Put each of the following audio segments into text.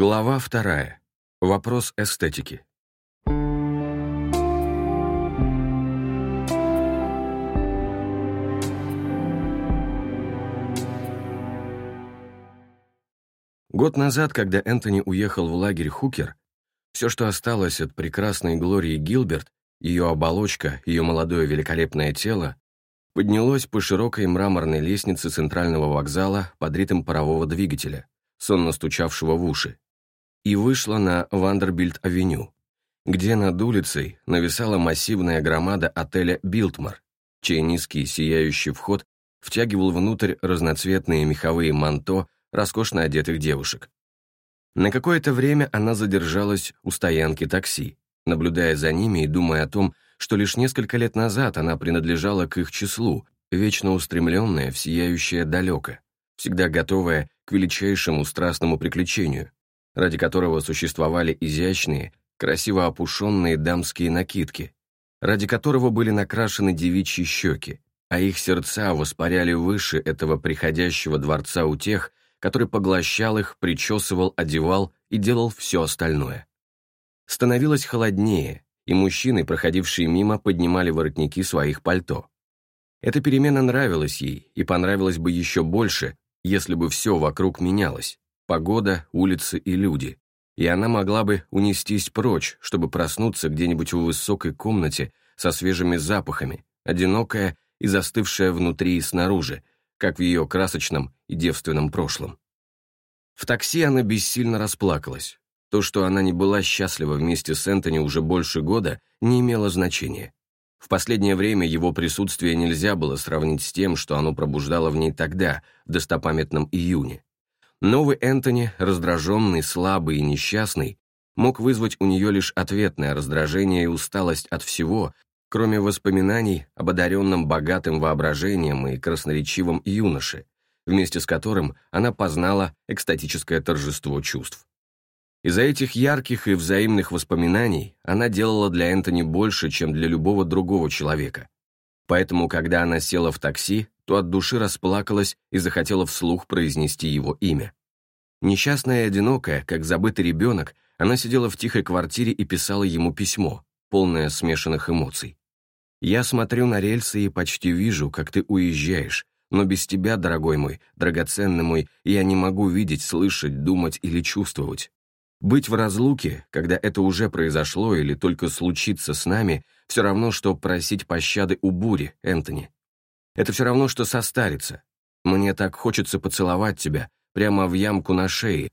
Глава вторая. Вопрос эстетики. Год назад, когда Энтони уехал в лагерь Хукер, все, что осталось от прекрасной Глории Гилберт, ее оболочка, ее молодое великолепное тело, поднялось по широкой мраморной лестнице центрального вокзала под ритм парового двигателя, сонно стучавшего в уши, и вышло на Вандербильд-авеню, где над улицей нависала массивная громада отеля «Билтмар», чей низкий сияющий вход втягивал внутрь разноцветные меховые манто роскошно одетых девушек. На какое-то время она задержалась у стоянки такси, наблюдая за ними и думая о том, что лишь несколько лет назад она принадлежала к их числу, вечно устремленная в сияющее далеко, всегда готовая к величайшему страстному приключению, ради которого существовали изящные, красиво опушенные дамские накидки, ради которого были накрашены девичьи щеки, а их сердца воспаряли выше этого приходящего дворца у тех, который поглощал их, причесывал, одевал и делал все остальное. Становилось холоднее, и мужчины, проходившие мимо, поднимали воротники своих пальто. Эта перемена нравилась ей и понравилась бы еще больше, если бы все вокруг менялось – погода, улицы и люди, и она могла бы унестись прочь, чтобы проснуться где-нибудь в высокой комнате со свежими запахами, одинокая и застывшая внутри и снаружи, как в ее красочном и девственном прошлом. В такси она бессильно расплакалась, то, что она не была счастлива вместе с Энтони уже больше года, не имело значения. В последнее время его присутствие нельзя было сравнить с тем, что оно пробуждало в ней тогда, в достопамятном июне. Новый Энтони, раздраженный, слабый и несчастный, мог вызвать у нее лишь ответное раздражение и усталость от всего, кроме воспоминаний об одаренном богатым воображением и красноречивом юноше, вместе с которым она познала экстатическое торжество чувств. Из-за этих ярких и взаимных воспоминаний она делала для Энтони больше, чем для любого другого человека. Поэтому, когда она села в такси, то от души расплакалась и захотела вслух произнести его имя. Несчастная и одинокая, как забытый ребенок, она сидела в тихой квартире и писала ему письмо, полное смешанных эмоций. «Я смотрю на рельсы и почти вижу, как ты уезжаешь, но без тебя, дорогой мой, драгоценный мой, я не могу видеть, слышать, думать или чувствовать. Быть в разлуке, когда это уже произошло или только случится с нами, все равно, что просить пощады у бури, Энтони. Это все равно, что состариться. Мне так хочется поцеловать тебя прямо в ямку на шее,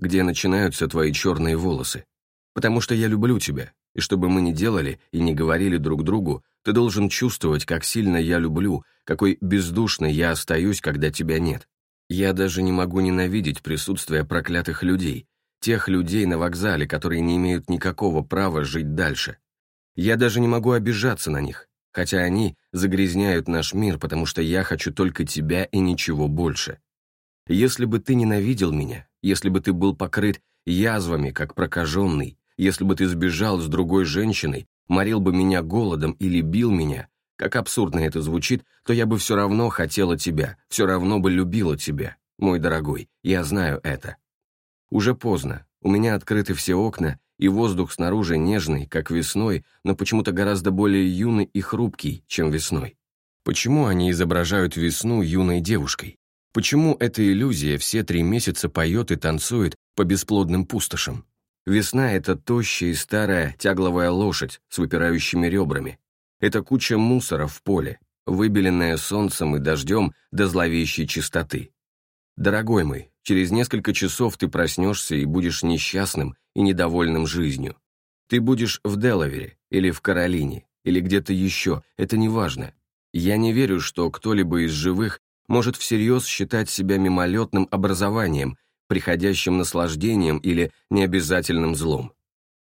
где начинаются твои черные волосы. Потому что я люблю тебя, и что бы мы ни делали и не говорили друг другу, ты должен чувствовать, как сильно я люблю, какой бездушной я остаюсь, когда тебя нет. Я даже не могу ненавидеть присутствие проклятых людей, тех людей на вокзале, которые не имеют никакого права жить дальше. Я даже не могу обижаться на них, хотя они загрязняют наш мир, потому что я хочу только тебя и ничего больше. Если бы ты ненавидел меня, если бы ты был покрыт язвами, как прокаженный, если бы ты сбежал с другой женщиной, морил бы меня голодом или бил меня, как абсурдно это звучит, то я бы все равно хотела тебя, все равно бы любила тебя, мой дорогой, я знаю это. Уже поздно, у меня открыты все окна, и воздух снаружи нежный, как весной, но почему-то гораздо более юный и хрупкий, чем весной. Почему они изображают весну юной девушкой? Почему эта иллюзия все три месяца поет и танцует по бесплодным пустошам? Весна — это тощая и старая тягловая лошадь с выпирающими ребрами. Это куча мусора в поле, выбеленная солнцем и дождем до зловещей чистоты. Дорогой мой, через несколько часов ты проснешься и будешь несчастным и недовольным жизнью. Ты будешь в Делавере или в Каролине, или где-то еще, это не важно. Я не верю, что кто-либо из живых может всерьез считать себя мимолетным образованием, приходящим наслаждением или необязательным злом.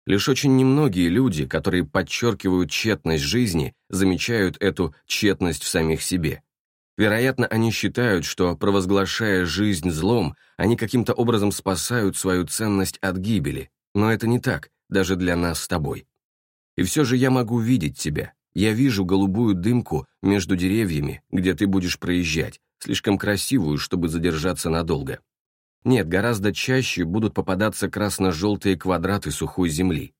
Лишь очень немногие люди, которые подчеркивают тщетность жизни, замечают эту тщетность в самих себе. Вероятно, они считают, что, провозглашая жизнь злом, они каким-то образом спасают свою ценность от гибели, но это не так, даже для нас с тобой. И все же я могу видеть тебя. Я вижу голубую дымку между деревьями, где ты будешь проезжать, слишком красивую, чтобы задержаться надолго. Нет, гораздо чаще будут попадаться красно-желтые квадраты сухой земли.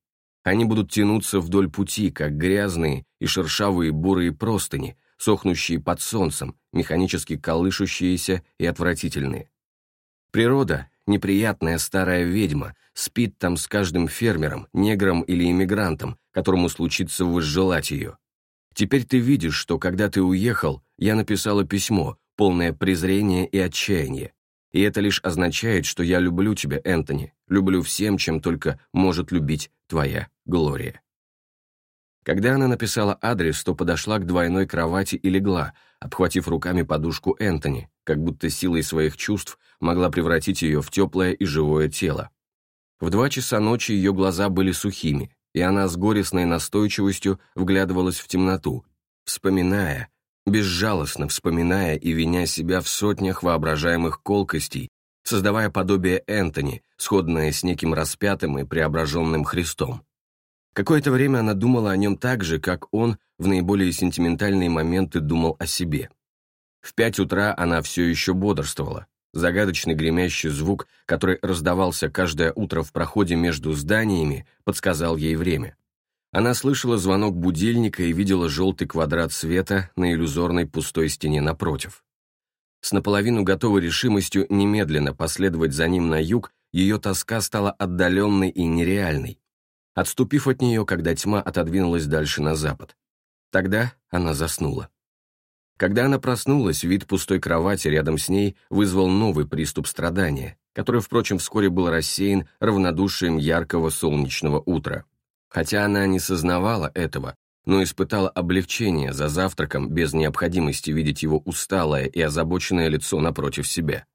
Они будут тянуться вдоль пути, как грязные и шершавые бурые простыни, сохнущие под солнцем, механически колышущиеся и отвратительные. Природа, неприятная старая ведьма, спит там с каждым фермером, негром или иммигрантом, которому случится возжелать ее. Теперь ты видишь, что когда ты уехал, я написала письмо, полное презрения и отчаяния. И это лишь означает, что я люблю тебя, Энтони, люблю всем, чем только может любить твоя Глория. Когда она написала адрес, то подошла к двойной кровати и легла, обхватив руками подушку Энтони, как будто силой своих чувств могла превратить ее в теплое и живое тело. В два часа ночи ее глаза были сухими, и она с горестной настойчивостью вглядывалась в темноту, вспоминая, безжалостно вспоминая и виня себя в сотнях воображаемых колкостей, создавая подобие Энтони, сходное с неким распятым и преображенным Христом. Какое-то время она думала о нем так же, как он в наиболее сентиментальные моменты думал о себе. В пять утра она все еще бодрствовала. Загадочный гремящий звук, который раздавался каждое утро в проходе между зданиями, подсказал ей время. Она слышала звонок будильника и видела желтый квадрат света на иллюзорной пустой стене напротив. С наполовину готовой решимостью немедленно последовать за ним на юг, ее тоска стала отдаленной и нереальной, отступив от нее, когда тьма отодвинулась дальше на запад. Тогда она заснула. Когда она проснулась, вид пустой кровати рядом с ней вызвал новый приступ страдания, который, впрочем, вскоре был рассеян равнодушием яркого солнечного утра. Хотя она не сознавала этого, но испытала облегчение за завтраком без необходимости видеть его усталое и озабоченное лицо напротив себя.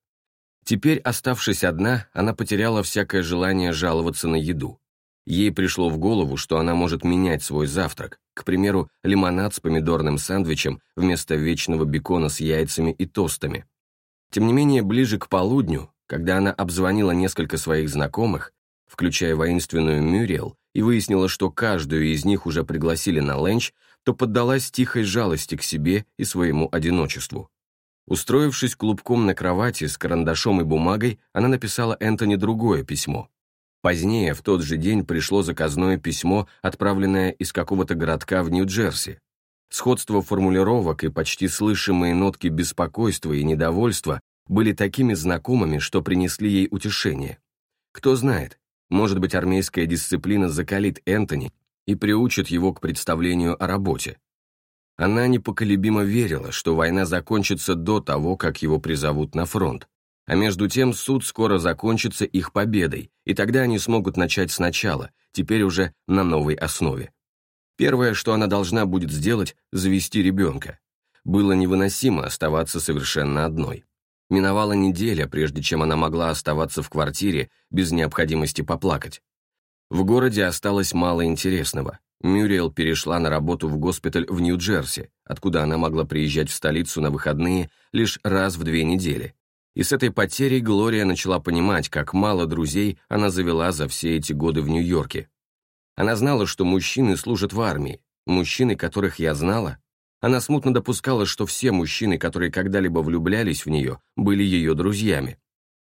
Теперь, оставшись одна, она потеряла всякое желание жаловаться на еду. Ей пришло в голову, что она может менять свой завтрак, к примеру, лимонад с помидорным сэндвичем вместо вечного бекона с яйцами и тостами. Тем не менее, ближе к полудню, когда она обзвонила несколько своих знакомых, включая воинственную Мюриел, и выяснила, что каждую из них уже пригласили на ленч, то поддалась тихой жалости к себе и своему одиночеству. Устроившись клубком на кровати с карандашом и бумагой, она написала Энтони другое письмо. Позднее, в тот же день, пришло заказное письмо, отправленное из какого-то городка в Нью-Джерси. Сходство формулировок и почти слышимые нотки беспокойства и недовольства были такими знакомыми, что принесли ей утешение. Кто знает, может быть, армейская дисциплина закалит Энтони и приучит его к представлению о работе. Она непоколебимо верила, что война закончится до того, как его призовут на фронт. А между тем суд скоро закончится их победой, и тогда они смогут начать сначала, теперь уже на новой основе. Первое, что она должна будет сделать – завести ребенка. Было невыносимо оставаться совершенно одной. Миновала неделя, прежде чем она могла оставаться в квартире без необходимости поплакать. В городе осталось мало интересного. Мюриел перешла на работу в госпиталь в Нью-Джерси, откуда она могла приезжать в столицу на выходные лишь раз в две недели. И с этой потерей Глория начала понимать, как мало друзей она завела за все эти годы в Нью-Йорке. Она знала, что мужчины служат в армии, мужчины, которых я знала, она смутно допускала, что все мужчины, которые когда-либо влюблялись в нее, были ее друзьями.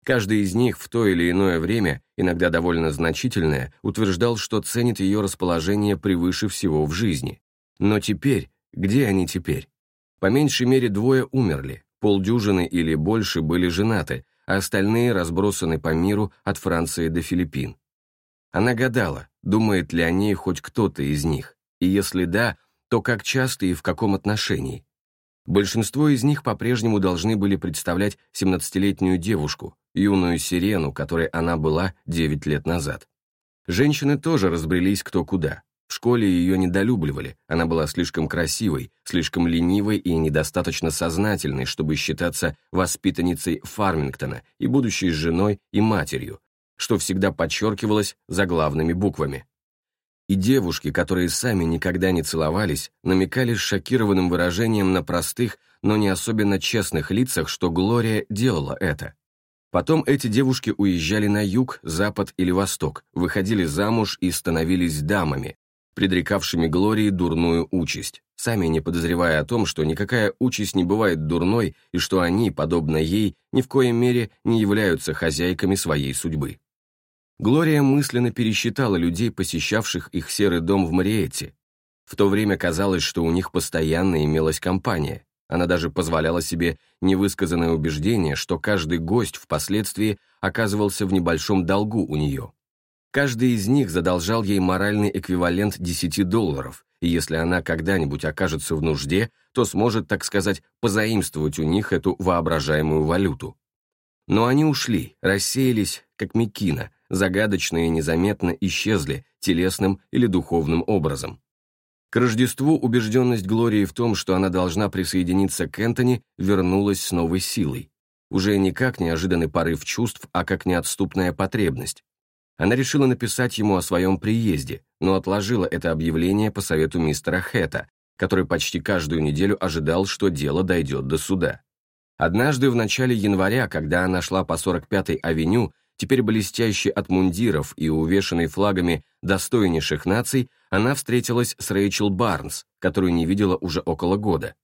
Каждый из них в то или иное время, иногда довольно значительное, утверждал, что ценит ее расположение превыше всего в жизни. Но теперь, где они теперь? По меньшей мере двое умерли, полдюжины или больше были женаты, а остальные разбросаны по миру от Франции до Филиппин. Она гадала, думает ли о ней хоть кто-то из них, и если да, то как часто и в каком отношении. Большинство из них по-прежнему должны были представлять 17-летнюю девушку, юную сирену, которой она была 9 лет назад. Женщины тоже разбрелись кто куда. В школе ее недолюбливали, она была слишком красивой, слишком ленивой и недостаточно сознательной, чтобы считаться воспитанницей Фармингтона и будущей женой и матерью, что всегда подчеркивалось заглавными буквами. И девушки, которые сами никогда не целовались, намекали с шокированным выражением на простых, но не особенно честных лицах, что Глория делала это. Потом эти девушки уезжали на юг, запад или восток, выходили замуж и становились дамами, предрекавшими Глории дурную участь, сами не подозревая о том, что никакая участь не бывает дурной и что они, подобно ей, ни в коей мере не являются хозяйками своей судьбы. Глория мысленно пересчитала людей, посещавших их серый дом в Мариетте. В то время казалось, что у них постоянно имелась компания. Она даже позволяла себе невысказанное убеждение, что каждый гость впоследствии оказывался в небольшом долгу у нее. Каждый из них задолжал ей моральный эквивалент 10 долларов, и если она когда-нибудь окажется в нужде, то сможет, так сказать, позаимствовать у них эту воображаемую валюту. Но они ушли, рассеялись, как Микина, загадочно и незаметно исчезли телесным или духовным образом. К Рождеству убежденность Глории в том, что она должна присоединиться к Энтони, вернулась с новой силой. Уже не как неожиданный порыв чувств, а как неотступная потребность. Она решила написать ему о своем приезде, но отложила это объявление по совету мистера Хэта, который почти каждую неделю ожидал, что дело дойдет до суда. Однажды в начале января, когда она шла по 45-й авеню, теперь блестящей от мундиров и увешанной флагами достойнейших наций, она встретилась с Рэйчел Барнс, которую не видела уже около года.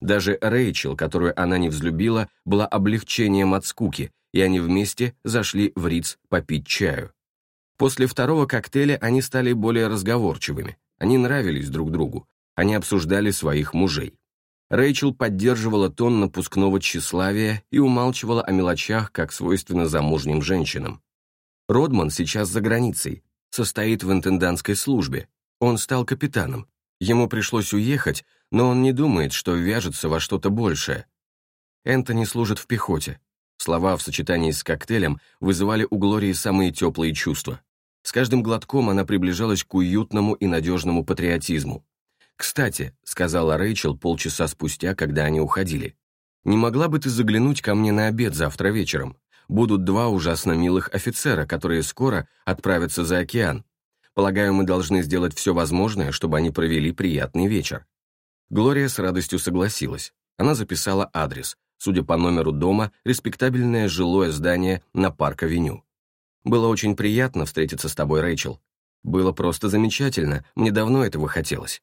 Даже Рэйчел, которую она не взлюбила, была облегчением от скуки, и они вместе зашли в Риц попить чаю. После второго коктейля они стали более разговорчивыми. Они нравились друг другу. Они обсуждали своих мужей. Рэйчел поддерживала тон напускного тщеславия и умалчивала о мелочах, как свойственно замужним женщинам. Родман сейчас за границей, состоит в интендантской службе. Он стал капитаном. Ему пришлось уехать, но он не думает, что вяжется во что-то большее. Энтони служит в пехоте. Слова в сочетании с коктейлем вызывали у Глории самые теплые чувства. С каждым глотком она приближалась к уютному и надежному патриотизму. «Кстати», — сказала Рэйчел полчаса спустя, когда они уходили, «не могла бы ты заглянуть ко мне на обед завтра вечером? Будут два ужасно милых офицера, которые скоро отправятся за океан. Полагаю, мы должны сделать все возможное, чтобы они провели приятный вечер». Глория с радостью согласилась. Она записала адрес. Судя по номеру дома, респектабельное жилое здание на Парк-авеню. Было очень приятно встретиться с тобой, Рэйчел. Было просто замечательно, мне давно этого хотелось».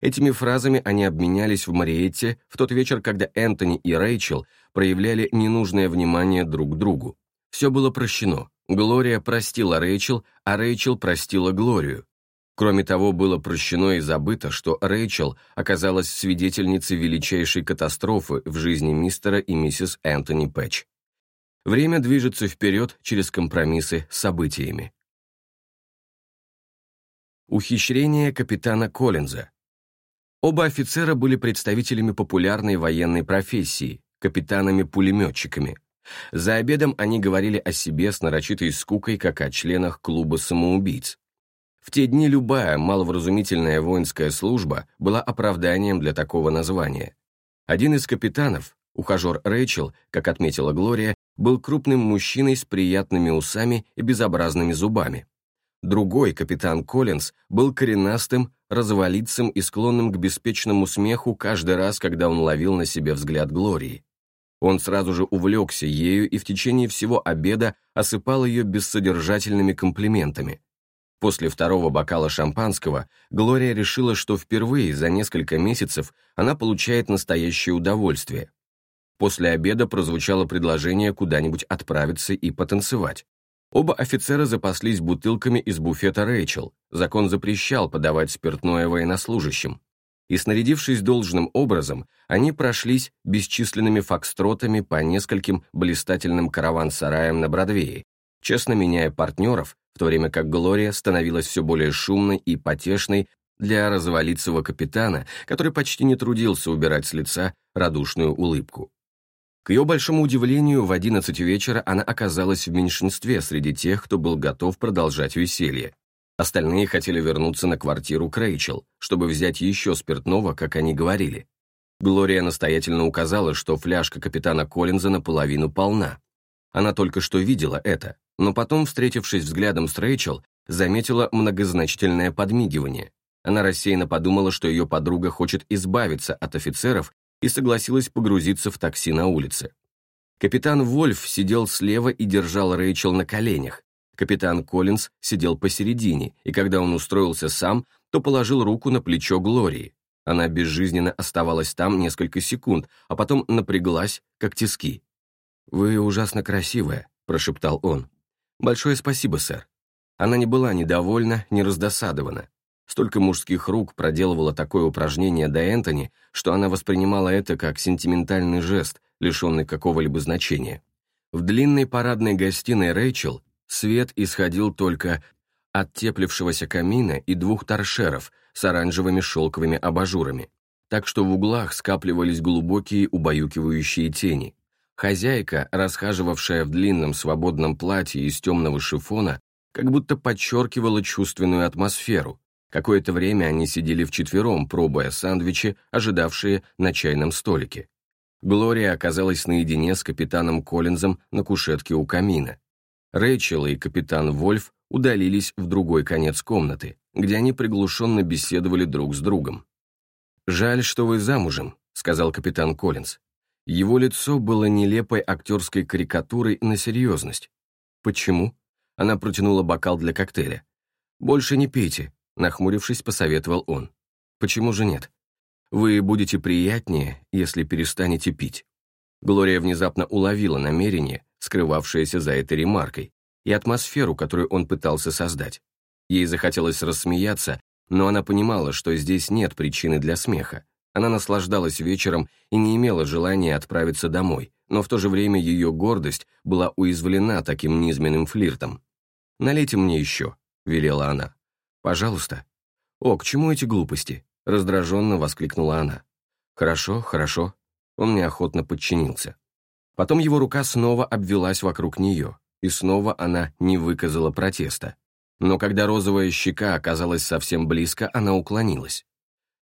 Этими фразами они обменялись в Мариетте в тот вечер, когда Энтони и Рэйчел проявляли ненужное внимание друг к другу. Все было прощено. Глория простила Рэйчел, а Рэйчел простила Глорию. Кроме того, было прощено и забыто, что Рэйчел оказалась свидетельницей величайшей катастрофы в жизни мистера и миссис Энтони Пэтч. Время движется вперед через компромиссы с событиями. Ухищрение капитана Коллинза. Оба офицера были представителями популярной военной профессии, капитанами-пулеметчиками. За обедом они говорили о себе с нарочитой скукой, как о членах клуба самоубийц. В те дни любая маловразумительная воинская служба была оправданием для такого названия. Один из капитанов, ухажер Рэйчел, как отметила Глория, был крупным мужчиной с приятными усами и безобразными зубами. Другой, капитан Коллинз, был коренастым, развалицем и склонным к беспечному смеху каждый раз, когда он ловил на себе взгляд Глории. Он сразу же увлекся ею и в течение всего обеда осыпал ее бессодержательными комплиментами. После второго бокала шампанского Глория решила, что впервые за несколько месяцев она получает настоящее удовольствие. После обеда прозвучало предложение куда-нибудь отправиться и потанцевать. Оба офицера запаслись бутылками из буфета Рэйчел. Закон запрещал подавать спиртное военнослужащим. И снарядившись должным образом, они прошлись бесчисленными фокстротами по нескольким блистательным караван-сараям на Бродвее, честно меняя партнеров, в то время как Глория становилась все более шумной и потешной для развалицего капитана, который почти не трудился убирать с лица радушную улыбку. К ее большому удивлению, в 11 вечера она оказалась в меньшинстве среди тех, кто был готов продолжать веселье. Остальные хотели вернуться на квартиру Крейчел, чтобы взять еще спиртного, как они говорили. Глория настоятельно указала, что фляжка капитана Коллинза наполовину полна. Она только что видела это, но потом, встретившись взглядом с Рэйчел, заметила многозначительное подмигивание. Она рассеянно подумала, что ее подруга хочет избавиться от офицеров и согласилась погрузиться в такси на улице. Капитан Вольф сидел слева и держал Рэйчел на коленях. Капитан Коллинз сидел посередине, и когда он устроился сам, то положил руку на плечо Глории. Она безжизненно оставалась там несколько секунд, а потом напряглась, как тиски. «Вы ужасно красивая», — прошептал он. «Большое спасибо, сэр». Она не была недовольна, не раздосадована. Столько мужских рук проделывало такое упражнение до Энтони, что она воспринимала это как сентиментальный жест, лишенный какого-либо значения. В длинной парадной гостиной Рэйчел свет исходил только от теплившегося камина и двух торшеров с оранжевыми шелковыми абажурами, так что в углах скапливались глубокие убаюкивающие тени. Хозяйка, расхаживавшая в длинном свободном платье из темного шифона, как будто подчеркивала чувственную атмосферу. Какое-то время они сидели вчетвером, пробуя сэндвичи, ожидавшие на чайном столике. Глория оказалась наедине с капитаном Коллинзом на кушетке у камина. Рэйчел и капитан Вольф удалились в другой конец комнаты, где они приглушенно беседовали друг с другом. «Жаль, что вы замужем», — сказал капитан Коллинз. Его лицо было нелепой актерской карикатурой на серьезность. «Почему?» Она протянула бокал для коктейля. «Больше не пейте», — нахмурившись, посоветовал он. «Почему же нет? Вы будете приятнее, если перестанете пить». Глория внезапно уловила намерение, скрывавшееся за этой ремаркой, и атмосферу, которую он пытался создать. Ей захотелось рассмеяться, но она понимала, что здесь нет причины для смеха. Она наслаждалась вечером и не имела желания отправиться домой, но в то же время ее гордость была уязвлена таким низменным флиртом. «Налейте мне еще», — велела она. «Пожалуйста». «О, к чему эти глупости?» — раздраженно воскликнула она. «Хорошо, хорошо». Он неохотно подчинился. Потом его рука снова обвелась вокруг нее, и снова она не выказала протеста. Но когда розовая щека оказалась совсем близко, она уклонилась.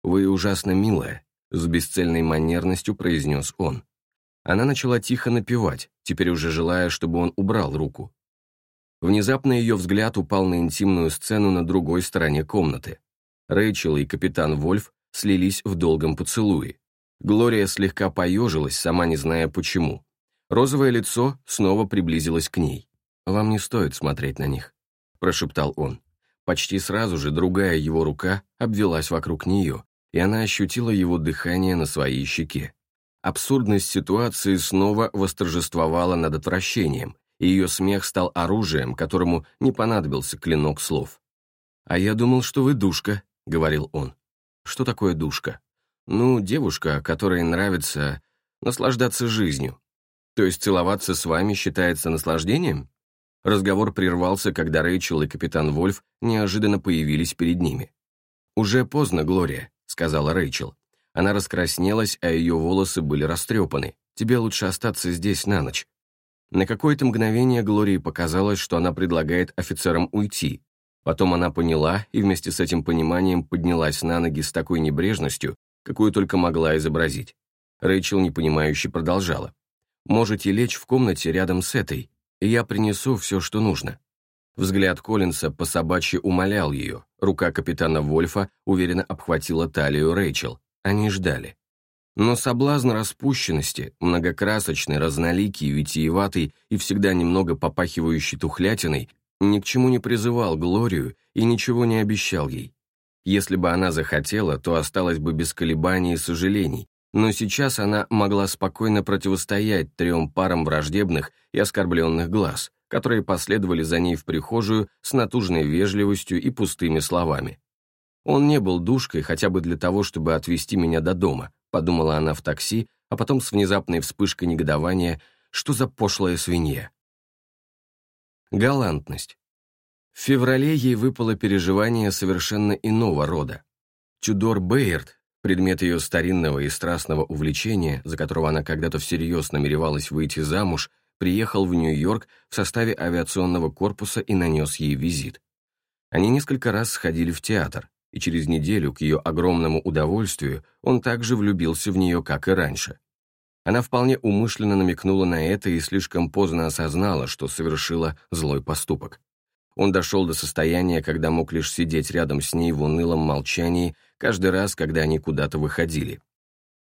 «Вы ужасно милая», — с бесцельной манерностью произнес он. Она начала тихо напевать, теперь уже желая, чтобы он убрал руку. Внезапно ее взгляд упал на интимную сцену на другой стороне комнаты. Рэйчел и капитан Вольф слились в долгом поцелуе. Глория слегка поежилась, сама не зная почему. Розовое лицо снова приблизилось к ней. «Вам не стоит смотреть на них», — прошептал он. Почти сразу же другая его рука обвелась вокруг нее, и она ощутила его дыхание на своей щеке. Абсурдность ситуации снова восторжествовала над отвращением, и ее смех стал оружием, которому не понадобился клинок слов. «А я думал, что вы душка», — говорил он. «Что такое душка?» «Ну, девушка, которой нравится наслаждаться жизнью, то есть целоваться с вами считается наслаждением? Разговор прервался, когда Рэйчел и капитан Вольф неожиданно появились перед ними. «Уже поздно, Глория», — сказала Рэйчел. Она раскраснелась, а ее волосы были растрепаны. «Тебе лучше остаться здесь на ночь». На какое-то мгновение Глории показалось, что она предлагает офицерам уйти. Потом она поняла и вместе с этим пониманием поднялась на ноги с такой небрежностью, какую только могла изобразить. Рэйчел непонимающе продолжала. Можете лечь в комнате рядом с этой, и я принесу все, что нужно». Взгляд Коллинса по собачьи умолял ее, рука капитана Вольфа уверенно обхватила талию Рэйчел. Они ждали. Но соблазн распущенности, многокрасочный, разноликий, витиеватый и всегда немного попахивающий тухлятиной, ни к чему не призывал Глорию и ничего не обещал ей. Если бы она захотела, то осталась бы без колебаний и сожалений, но сейчас она могла спокойно противостоять трем парам враждебных и оскорбленных глаз, которые последовали за ней в прихожую с натужной вежливостью и пустыми словами. «Он не был душкой хотя бы для того, чтобы отвезти меня до дома», подумала она в такси, а потом с внезапной вспышкой негодования «Что за пошлая свинья?» Галантность. В феврале ей выпало переживание совершенно иного рода. Тюдор Бейерт, Предмет ее старинного и страстного увлечения, за которого она когда-то всерьез намеревалась выйти замуж, приехал в Нью-Йорк в составе авиационного корпуса и нанес ей визит. Они несколько раз сходили в театр, и через неделю, к ее огромному удовольствию, он также влюбился в нее, как и раньше. Она вполне умышленно намекнула на это и слишком поздно осознала, что совершила злой поступок. Он дошел до состояния, когда мог лишь сидеть рядом с ней в унылом молчании каждый раз, когда они куда-то выходили.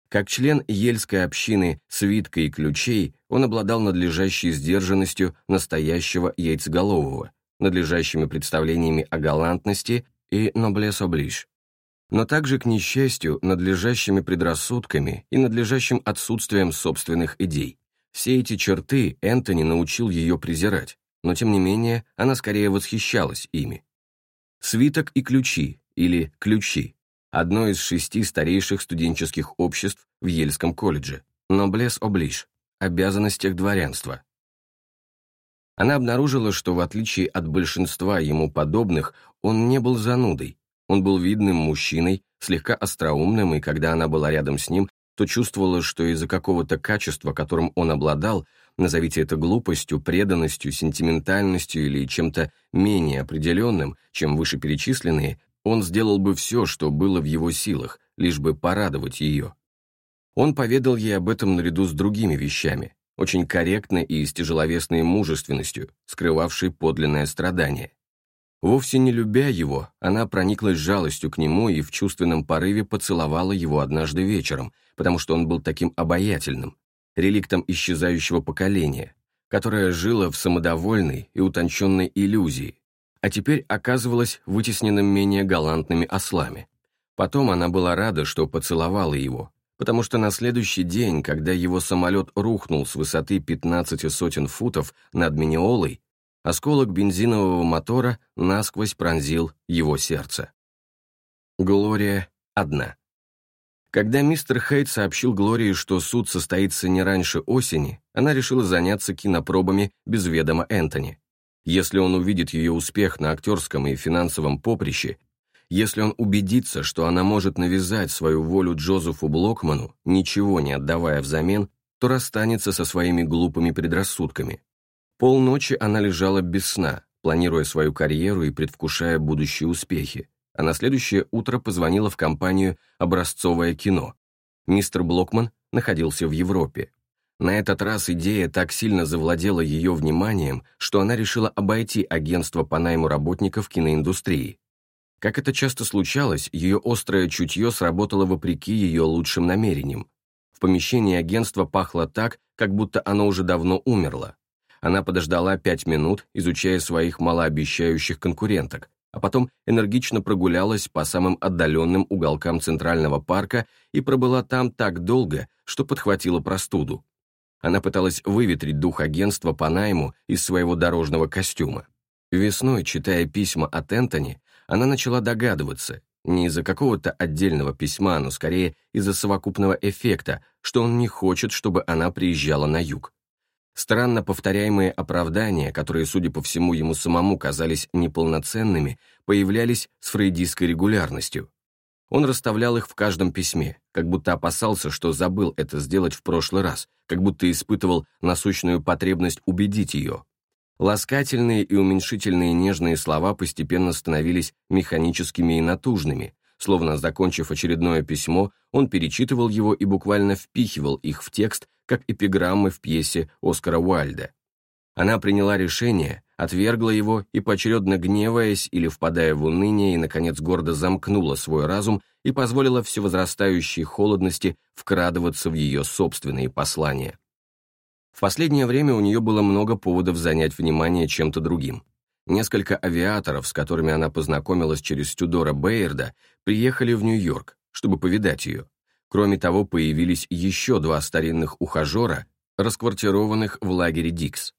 Как член ельской общины свитка и ключей, он обладал надлежащей сдержанностью настоящего яйцеголового, надлежащими представлениями о галантности и ноблес оближ. но также, к несчастью, надлежащими предрассудками и надлежащим отсутствием собственных идей. Все эти черты Энтони научил ее презирать, но тем не менее она скорее восхищалась ими. Свиток и ключи, или ключи, одно из шести старейших студенческих обществ в Ельском колледже, Ноблес Облиш, обязанностях дворянства. Она обнаружила, что в отличие от большинства ему подобных, он не был занудой, он был видным мужчиной, слегка остроумным, и когда она была рядом с ним, то чувствовала, что из-за какого-то качества, которым он обладал, назовите это глупостью, преданностью, сентиментальностью или чем-то менее определенным, чем вышеперечисленные, он сделал бы все, что было в его силах, лишь бы порадовать ее. Он поведал ей об этом наряду с другими вещами, очень корректно и с тяжеловесной мужественностью, скрывавшей подлинное страдание. Вовсе не любя его, она прониклась жалостью к нему и в чувственном порыве поцеловала его однажды вечером, потому что он был таким обаятельным, реликтом исчезающего поколения, которое жило в самодовольной и утонченной иллюзии, а теперь оказывалось вытесненным менее галантными ослами. Потом она была рада, что поцеловала его, потому что на следующий день, когда его самолет рухнул с высоты 15 сотен футов над Миниолой, осколок бензинового мотора насквозь пронзил его сердце. Глория одна. Когда мистер Хейт сообщил Глории, что суд состоится не раньше осени, она решила заняться кинопробами без ведома Энтони. Если он увидит ее успех на актерском и финансовом поприще, если он убедится, что она может навязать свою волю Джозефу Блокману, ничего не отдавая взамен, то расстанется со своими глупыми предрассудками. Полночи она лежала без сна, планируя свою карьеру и предвкушая будущие успехи, а на следующее утро позвонила в компанию «Образцовое кино». Мистер Блокман находился в Европе. На этот раз идея так сильно завладела ее вниманием, что она решила обойти агентство по найму работников киноиндустрии. Как это часто случалось, ее острое чутье сработало вопреки ее лучшим намерениям. В помещении агентства пахло так, как будто оно уже давно умерло. Она подождала пять минут, изучая своих малообещающих конкуренток, а потом энергично прогулялась по самым отдаленным уголкам Центрального парка и пробыла там так долго, что подхватила простуду. Она пыталась выветрить дух агентства по найму из своего дорожного костюма. Весной, читая письма от Энтони, она начала догадываться, не из-за какого-то отдельного письма, но скорее из-за совокупного эффекта, что он не хочет, чтобы она приезжала на юг. Странно повторяемые оправдания, которые, судя по всему, ему самому казались неполноценными, появлялись с фрейдистской регулярностью. Он расставлял их в каждом письме, как будто опасался, что забыл это сделать в прошлый раз, как будто испытывал насущную потребность убедить ее. Ласкательные и уменьшительные нежные слова постепенно становились механическими и натужными, словно, закончив очередное письмо, он перечитывал его и буквально впихивал их в текст, как эпиграммы в пьесе Оскара Уальда. Она приняла решение, отвергла его и, поочередно гневаясь или впадая в уныние, и, наконец, гордо замкнула свой разум и позволила всевозрастающей холодности вкрадываться в ее собственные послания. В последнее время у нее было много поводов занять внимание чем-то другим. Несколько авиаторов, с которыми она познакомилась через Тюдора Бейерда, приехали в Нью-Йорк, чтобы повидать ее. Кроме того, появились еще два старинных ухажера, расквартированных в лагере Дикс.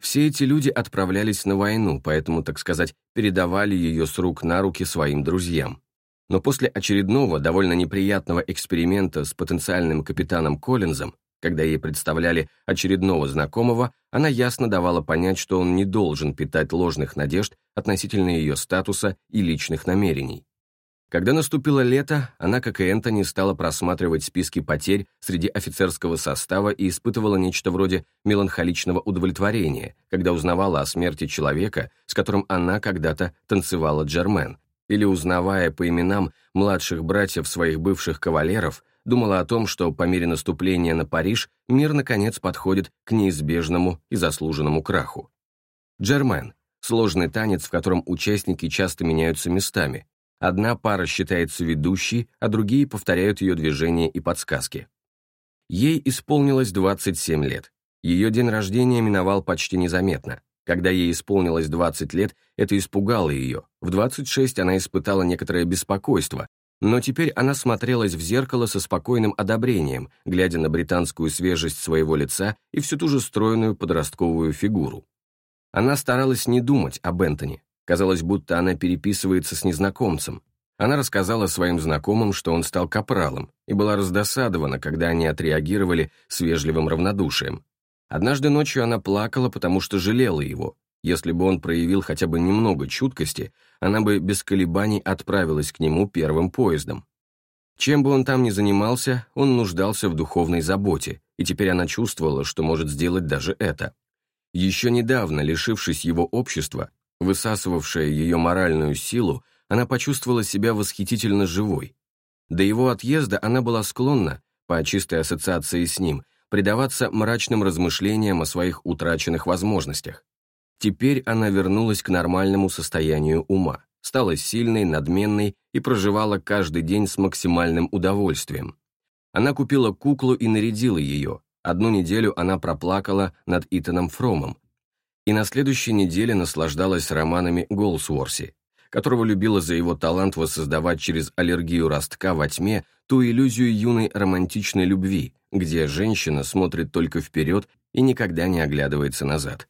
Все эти люди отправлялись на войну, поэтому, так сказать, передавали ее с рук на руки своим друзьям. Но после очередного, довольно неприятного эксперимента с потенциальным капитаном Коллинзом, когда ей представляли очередного знакомого, она ясно давала понять, что он не должен питать ложных надежд относительно ее статуса и личных намерений. Когда наступило лето, она, как и Энтони, стала просматривать списки потерь среди офицерского состава и испытывала нечто вроде меланхоличного удовлетворения, когда узнавала о смерти человека, с которым она когда-то танцевала Джермен, или, узнавая по именам младших братьев своих бывших кавалеров, думала о том, что по мере наступления на Париж мир, наконец, подходит к неизбежному и заслуженному краху. Джермен – сложный танец, в котором участники часто меняются местами, Одна пара считается ведущей, а другие повторяют ее движения и подсказки. Ей исполнилось 27 лет. Ее день рождения миновал почти незаметно. Когда ей исполнилось 20 лет, это испугало ее. В 26 она испытала некоторое беспокойство, Но теперь она смотрелась в зеркало со спокойным одобрением, глядя на британскую свежесть своего лица и всю ту же стройную подростковую фигуру. Она старалась не думать об Энтони. Казалось, будто она переписывается с незнакомцем. Она рассказала своим знакомым, что он стал капралом, и была раздосадована, когда они отреагировали с вежливым равнодушием. Однажды ночью она плакала, потому что жалела его. Если бы он проявил хотя бы немного чуткости, она бы без колебаний отправилась к нему первым поездом. Чем бы он там ни занимался, он нуждался в духовной заботе, и теперь она чувствовала, что может сделать даже это. Еще недавно, лишившись его общества, высасывавшее ее моральную силу, она почувствовала себя восхитительно живой. До его отъезда она была склонна, по чистой ассоциации с ним, предаваться мрачным размышлениям о своих утраченных возможностях. Теперь она вернулась к нормальному состоянию ума, стала сильной, надменной и проживала каждый день с максимальным удовольствием. Она купила куклу и нарядила ее. Одну неделю она проплакала над Итаном Фромом, и на следующей неделе наслаждалась романами Голсуорси, которого любила за его талант воссоздавать через аллергию ростка во тьме ту иллюзию юной романтичной любви, где женщина смотрит только вперед и никогда не оглядывается назад.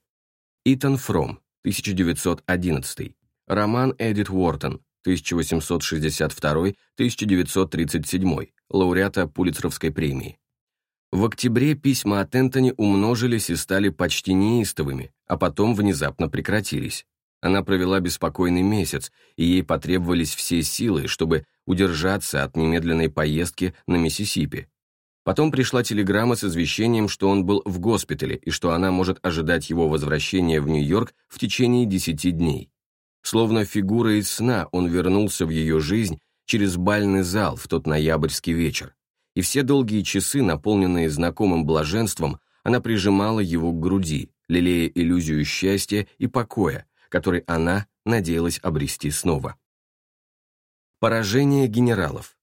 Итан Фром, 1911. Роман Эдит Уортон, 1862-1937, лауреата Пулитцеровской премии. В октябре письма от Энтони умножились и стали почти неистовыми, а потом внезапно прекратились. Она провела беспокойный месяц, и ей потребовались все силы, чтобы удержаться от немедленной поездки на Миссисипи, Потом пришла телеграмма с извещением, что он был в госпитале и что она может ожидать его возвращения в Нью-Йорк в течение десяти дней. Словно фигура из сна он вернулся в ее жизнь через бальный зал в тот ноябрьский вечер. И все долгие часы, наполненные знакомым блаженством, она прижимала его к груди, лелея иллюзию счастья и покоя, который она надеялась обрести снова. Поражение генералов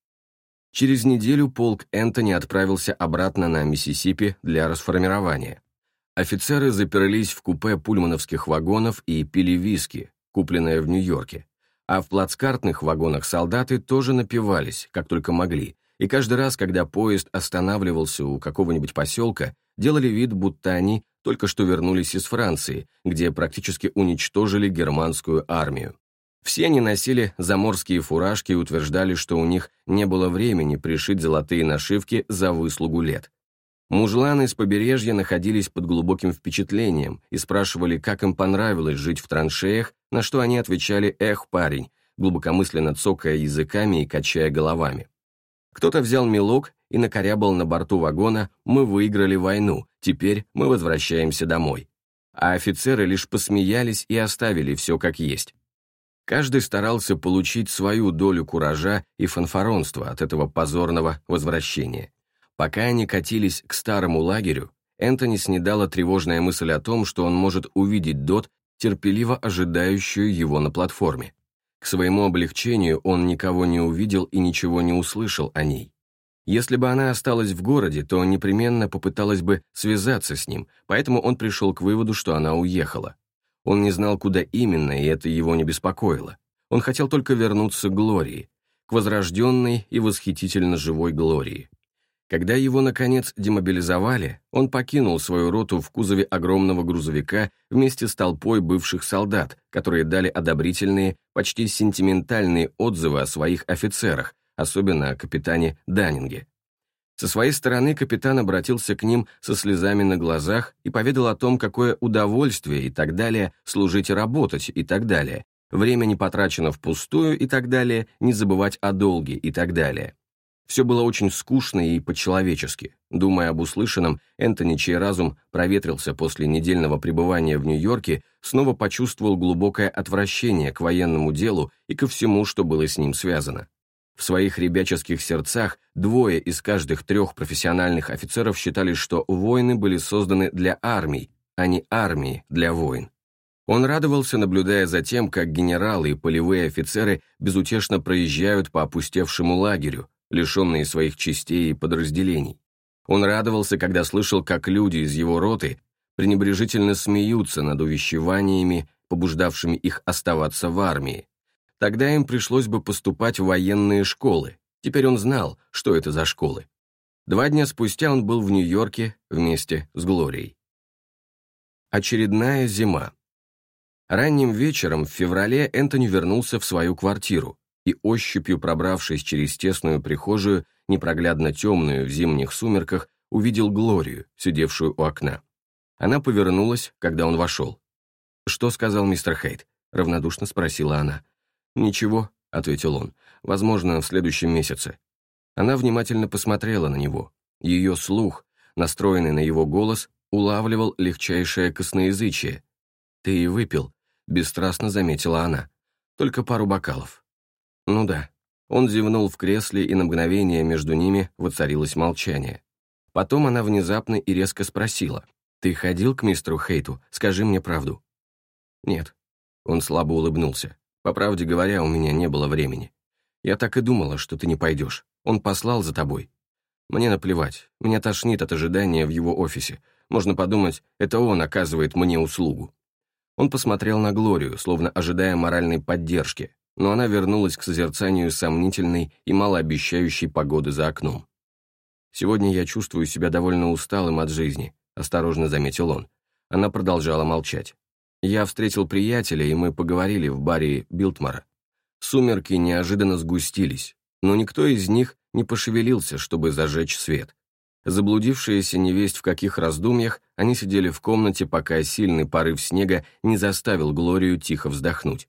Через неделю полк Энтони отправился обратно на Миссисипи для расформирования. Офицеры заперлись в купе пульмановских вагонов и пили виски, купленное в Нью-Йорке. А в плацкартных вагонах солдаты тоже напивались, как только могли, и каждый раз, когда поезд останавливался у какого-нибудь поселка, делали вид, будто они только что вернулись из Франции, где практически уничтожили германскую армию. Все они носили заморские фуражки и утверждали, что у них не было времени пришить золотые нашивки за выслугу лет. Мужланы с побережья находились под глубоким впечатлением и спрашивали, как им понравилось жить в траншеях, на что они отвечали «эх, парень», глубокомысленно цокая языками и качая головами. Кто-то взял мелок и накорябал на борту вагона «Мы выиграли войну, теперь мы возвращаемся домой». А офицеры лишь посмеялись и оставили все как есть. Каждый старался получить свою долю куража и фанфаронства от этого позорного возвращения. Пока они катились к старому лагерю, Энтони снедала тревожная мысль о том, что он может увидеть Дот, терпеливо ожидающую его на платформе. К своему облегчению он никого не увидел и ничего не услышал о ней. Если бы она осталась в городе, то непременно попыталась бы связаться с ним, поэтому он пришел к выводу, что она уехала. Он не знал, куда именно, и это его не беспокоило. Он хотел только вернуться к Глории, к возрожденной и восхитительно живой Глории. Когда его, наконец, демобилизовали, он покинул свою роту в кузове огромного грузовика вместе с толпой бывших солдат, которые дали одобрительные, почти сентиментальные отзывы о своих офицерах, особенно о капитане Даннинге. Со своей стороны капитан обратился к ним со слезами на глазах и поведал о том, какое удовольствие и так далее, служить и работать и так далее, время не потрачено впустую и так далее, не забывать о долге и так далее. Все было очень скучно и по-человечески. Думая об услышанном, Энтони, чей разум проветрился после недельного пребывания в Нью-Йорке, снова почувствовал глубокое отвращение к военному делу и ко всему, что было с ним связано. В своих ребяческих сердцах двое из каждых трех профессиональных офицеров считали, что войны были созданы для армий, а не армии для войн. Он радовался, наблюдая за тем, как генералы и полевые офицеры безутешно проезжают по опустевшему лагерю, лишенные своих частей и подразделений. Он радовался, когда слышал, как люди из его роты пренебрежительно смеются над увещеваниями, побуждавшими их оставаться в армии, Тогда им пришлось бы поступать в военные школы, Теперь он знал, что это за школы. Два дня спустя он был в Нью-Йорке вместе с Глорией. Очередная зима. Ранним вечером в феврале Энтони вернулся в свою квартиру и, ощупью пробравшись через тесную прихожую, непроглядно темную в зимних сумерках, увидел Глорию, сидевшую у окна. Она повернулась, когда он вошел. «Что сказал мистер Хейт?» — равнодушно спросила она. «Ничего», — ответил он, — «возможно, в следующем месяце». Она внимательно посмотрела на него. Ее слух, настроенный на его голос, улавливал легчайшее косноязычие. «Ты и выпил», — бесстрастно заметила она. «Только пару бокалов». «Ну да». Он зевнул в кресле, и на мгновение между ними воцарилось молчание. Потом она внезапно и резко спросила. «Ты ходил к мистеру Хейту? Скажи мне правду». «Нет». Он слабо улыбнулся. «По правде говоря, у меня не было времени. Я так и думала, что ты не пойдешь. Он послал за тобой. Мне наплевать. Меня тошнит от ожидания в его офисе. Можно подумать, это он оказывает мне услугу. Он посмотрел на Глорию, словно ожидая моральной поддержки, но она вернулась к созерцанию сомнительной и малообещающей погоды за окном. «Сегодня я чувствую себя довольно усталым от жизни», — осторожно заметил он. Она продолжала молчать. «Я встретил приятеля, и мы поговорили в баре Билтмара. Сумерки неожиданно сгустились, но никто из них не пошевелился, чтобы зажечь свет. Заблудившиеся невесть в каких раздумьях, они сидели в комнате, пока сильный порыв снега не заставил Глорию тихо вздохнуть.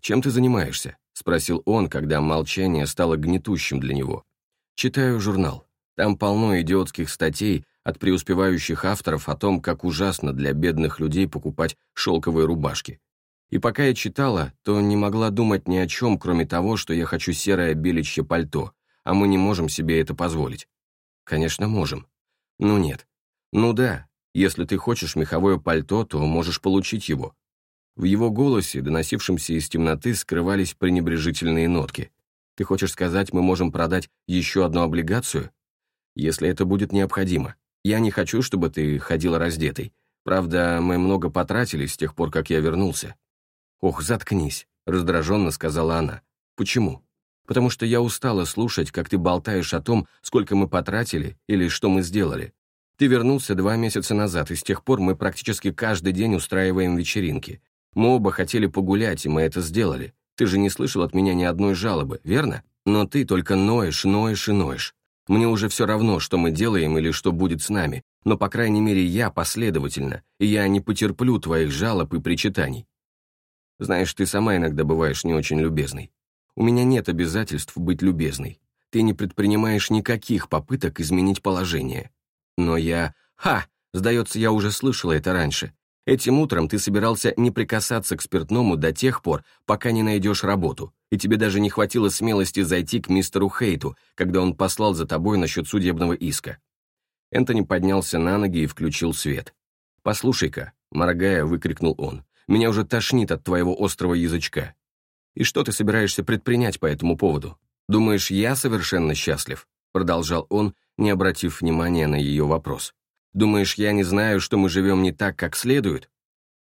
«Чем ты занимаешься?» — спросил он, когда молчание стало гнетущим для него. «Читаю журнал. Там полно идиотских статей от преуспевающих авторов о том, как ужасно для бедных людей покупать шелковые рубашки. И пока я читала, то не могла думать ни о чем, кроме того, что я хочу серое беличье пальто, а мы не можем себе это позволить. Конечно, можем. Ну нет. Ну да, если ты хочешь меховое пальто, то можешь получить его. В его голосе, доносившемся из темноты, скрывались пренебрежительные нотки. Ты хочешь сказать, мы можем продать еще одну облигацию? Если это будет необходимо. Я не хочу, чтобы ты ходила раздетой. Правда, мы много потратили с тех пор, как я вернулся. «Ох, заткнись», — раздраженно сказала она. «Почему?» «Потому что я устала слушать, как ты болтаешь о том, сколько мы потратили или что мы сделали. Ты вернулся два месяца назад, и с тех пор мы практически каждый день устраиваем вечеринки. Мы оба хотели погулять, и мы это сделали. Ты же не слышал от меня ни одной жалобы, верно? Но ты только ноешь, ноешь и ноешь. Мне уже все равно, что мы делаем или что будет с нами, но, по крайней мере, я последовательно, и я не потерплю твоих жалоб и причитаний. Знаешь, ты сама иногда бываешь не очень любезной. У меня нет обязательств быть любезной. Ты не предпринимаешь никаких попыток изменить положение. Но я... Ха! Сдается, я уже слышала это раньше. Этим утром ты собирался не прикасаться к спиртному до тех пор, пока не найдешь работу, и тебе даже не хватило смелости зайти к мистеру Хейту, когда он послал за тобой насчет судебного иска. Энтони поднялся на ноги и включил свет. «Послушай-ка», — моргая, выкрикнул он, меня уже тошнит от твоего острого язычка. И что ты собираешься предпринять по этому поводу? Думаешь, я совершенно счастлив?» Продолжал он, не обратив внимания на ее вопрос. «Думаешь, я не знаю, что мы живем не так, как следует?»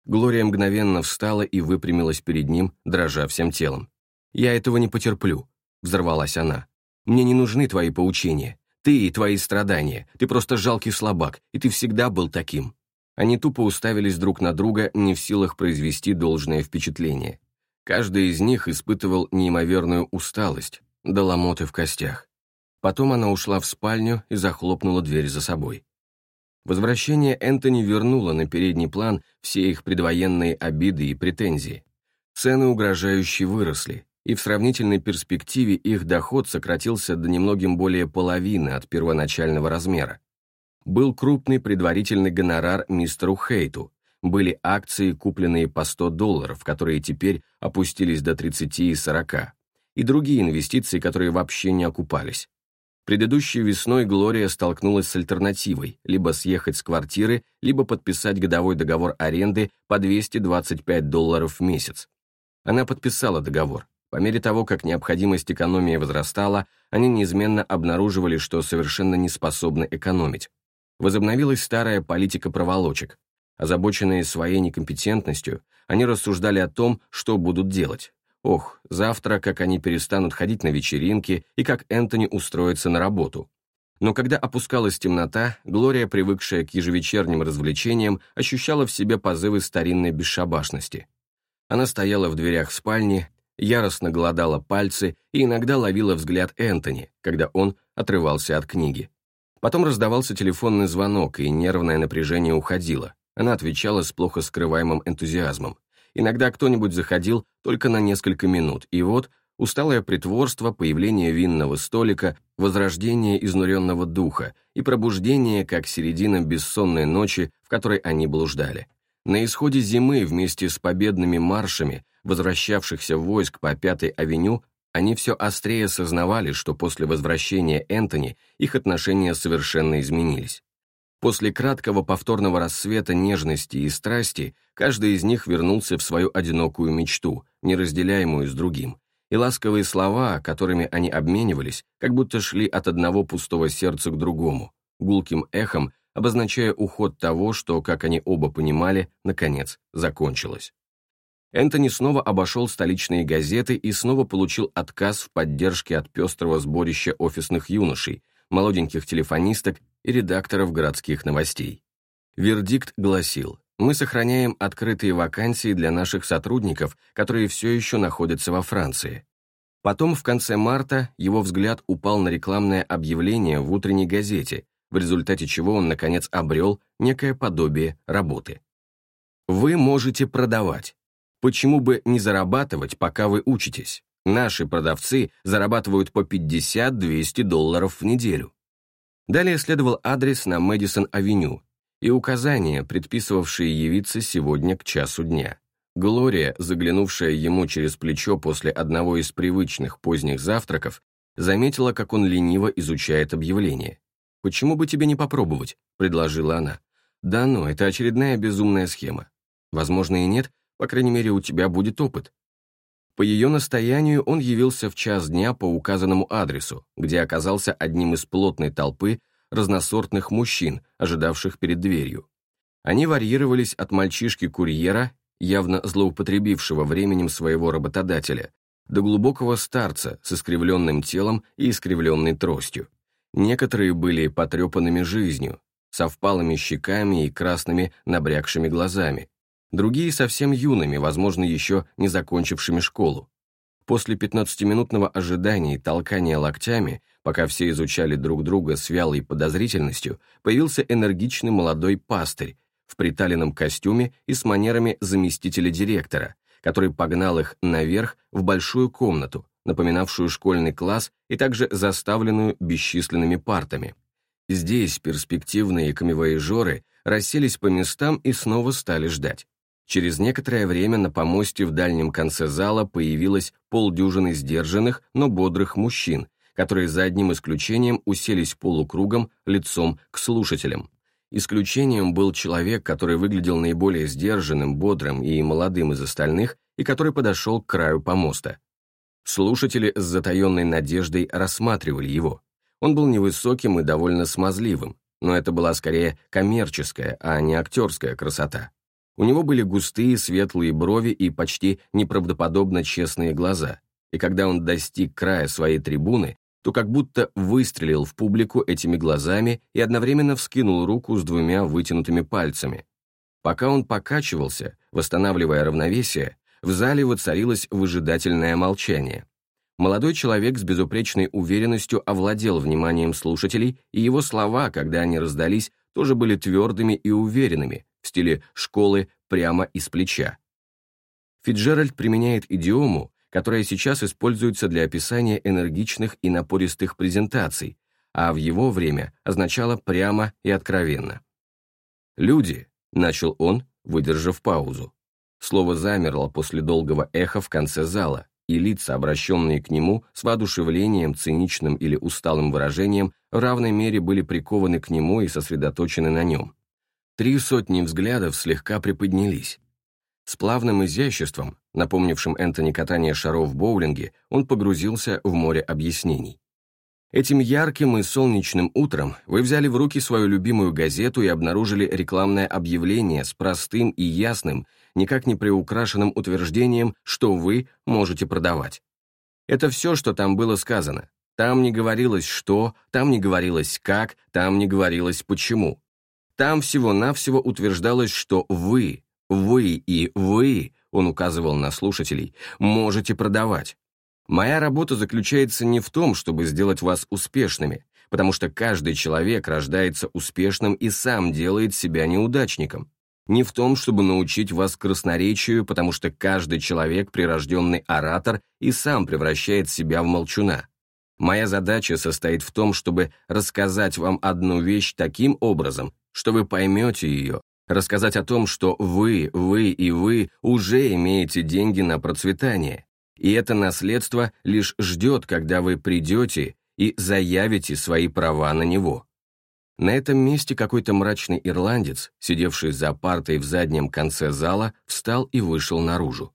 Глория мгновенно встала и выпрямилась перед ним, дрожа всем телом. «Я этого не потерплю», — взорвалась она. «Мне не нужны твои поучения. Ты и твои страдания. Ты просто жалкий слабак, и ты всегда был таким. Они тупо уставились друг на друга, не в силах произвести должное впечатление. Каждый из них испытывал неимоверную усталость, до ломоты в костях. Потом она ушла в спальню и захлопнула дверь за собой. Возвращение Энтони вернуло на передний план все их предвоенные обиды и претензии. Цены угрожающе выросли, и в сравнительной перспективе их доход сократился до немногим более половины от первоначального размера был крупный предварительный гонорар мистеру Хейту, были акции, купленные по 100 долларов, которые теперь опустились до 30 и 40, и другие инвестиции, которые вообще не окупались. Предыдущей весной Глория столкнулась с альтернативой – либо съехать с квартиры, либо подписать годовой договор аренды по 225 долларов в месяц. Она подписала договор. По мере того, как необходимость экономии возрастала, они неизменно обнаруживали, что совершенно не способны экономить. Возобновилась старая политика проволочек. Озабоченные своей некомпетентностью, они рассуждали о том, что будут делать. Ох, завтра, как они перестанут ходить на вечеринки и как Энтони устроится на работу. Но когда опускалась темнота, Глория, привыкшая к ежевечерним развлечениям, ощущала в себе позывы старинной бесшабашности. Она стояла в дверях спальни, яростно голодала пальцы и иногда ловила взгляд Энтони, когда он отрывался от книги. Потом раздавался телефонный звонок, и нервное напряжение уходило. Она отвечала с плохо скрываемым энтузиазмом. Иногда кто-нибудь заходил только на несколько минут, и вот усталое притворство, появление винного столика, возрождение изнуренного духа и пробуждение, как середина бессонной ночи, в которой они блуждали. На исходе зимы вместе с победными маршами, возвращавшихся войск по Пятой авеню, они все острее сознавали, что после возвращения Энтони их отношения совершенно изменились. После краткого повторного рассвета нежности и страсти каждый из них вернулся в свою одинокую мечту, неразделяемую с другим, и ласковые слова, которыми они обменивались, как будто шли от одного пустого сердца к другому, гулким эхом, обозначая уход того, что, как они оба понимали, наконец закончилось. Энтони снова обошел столичные газеты и снова получил отказ в поддержке от пестрого сборища офисных юношей, молоденьких телефонисток и редакторов городских новостей. Вердикт гласил, мы сохраняем открытые вакансии для наших сотрудников, которые все еще находятся во Франции. Потом, в конце марта, его взгляд упал на рекламное объявление в утренней газете, в результате чего он, наконец, обрел некое подобие работы. Вы можете продавать. Почему бы не зарабатывать, пока вы учитесь? Наши продавцы зарабатывают по 50-200 долларов в неделю. Далее следовал адрес на Мэдисон-авеню, и указания, предписывавшие явиться сегодня к часу дня. Глория, заглянувшая ему через плечо после одного из привычных поздних завтраков, заметила, как он лениво изучает объявление. «Почему бы тебе не попробовать?» – предложила она. «Да ну, это очередная безумная схема. Возможно и нет, по крайней мере, у тебя будет опыт». По ее настоянию он явился в час дня по указанному адресу, где оказался одним из плотной толпы, разносортных мужчин, ожидавших перед дверью. Они варьировались от мальчишки-курьера, явно злоупотребившего временем своего работодателя, до глубокого старца с искривленным телом и искривленной тростью. Некоторые были потрепанными жизнью, со впалыми щеками и красными набрякшими глазами, другие совсем юными, возможно, еще не закончившими школу. После 15-минутного ожидания и толкания локтями Пока все изучали друг друга с вялой подозрительностью, появился энергичный молодой пастырь в приталенном костюме и с манерами заместителя директора, который погнал их наверх в большую комнату, напоминавшую школьный класс и также заставленную бесчисленными партами. Здесь перспективные камевояжеры расселись по местам и снова стали ждать. Через некоторое время на помосте в дальнем конце зала появилось полдюжины сдержанных, но бодрых мужчин, которые за одним исключением уселись полукругом лицом к слушателям. Исключением был человек, который выглядел наиболее сдержанным, бодрым и молодым из остальных, и который подошел к краю помоста. Слушатели с затаенной надеждой рассматривали его. Он был невысоким и довольно смазливым, но это была скорее коммерческая, а не актерская красота. У него были густые светлые брови и почти неправдоподобно честные глаза, и когда он достиг края своей трибуны, то как будто выстрелил в публику этими глазами и одновременно вскинул руку с двумя вытянутыми пальцами. Пока он покачивался, восстанавливая равновесие, в зале воцарилось выжидательное молчание. Молодой человек с безупречной уверенностью овладел вниманием слушателей, и его слова, когда они раздались, тоже были твердыми и уверенными, в стиле школы прямо из плеча. Фиджеральд применяет идиому, которая сейчас используется для описания энергичных и напористых презентаций, а в его время означала прямо и откровенно. «Люди», — начал он, выдержав паузу. Слово замерло после долгого эха в конце зала, и лица, обращенные к нему, с воодушевлением, циничным или усталым выражением, в равной мере были прикованы к нему и сосредоточены на нем. Три сотни взглядов слегка приподнялись. С плавным изяществом, напомнившим Энтони катание шаров в боулинге, он погрузился в море объяснений. Этим ярким и солнечным утром вы взяли в руки свою любимую газету и обнаружили рекламное объявление с простым и ясным, никак не приукрашенным утверждением, что вы можете продавать. Это все, что там было сказано. Там не говорилось что, там не говорилось как, там не говорилось почему. Там всего-навсего утверждалось, что вы, вы и вы, он указывал на слушателей, можете продавать. Моя работа заключается не в том, чтобы сделать вас успешными, потому что каждый человек рождается успешным и сам делает себя неудачником. Не в том, чтобы научить вас красноречию, потому что каждый человек прирожденный оратор и сам превращает себя в молчуна. Моя задача состоит в том, чтобы рассказать вам одну вещь таким образом, что вы поймете ее, рассказать о том, что вы, вы и вы уже имеете деньги на процветание, и это наследство лишь ждет, когда вы придете и заявите свои права на него. На этом месте какой-то мрачный ирландец, сидевший за партой в заднем конце зала, встал и вышел наружу.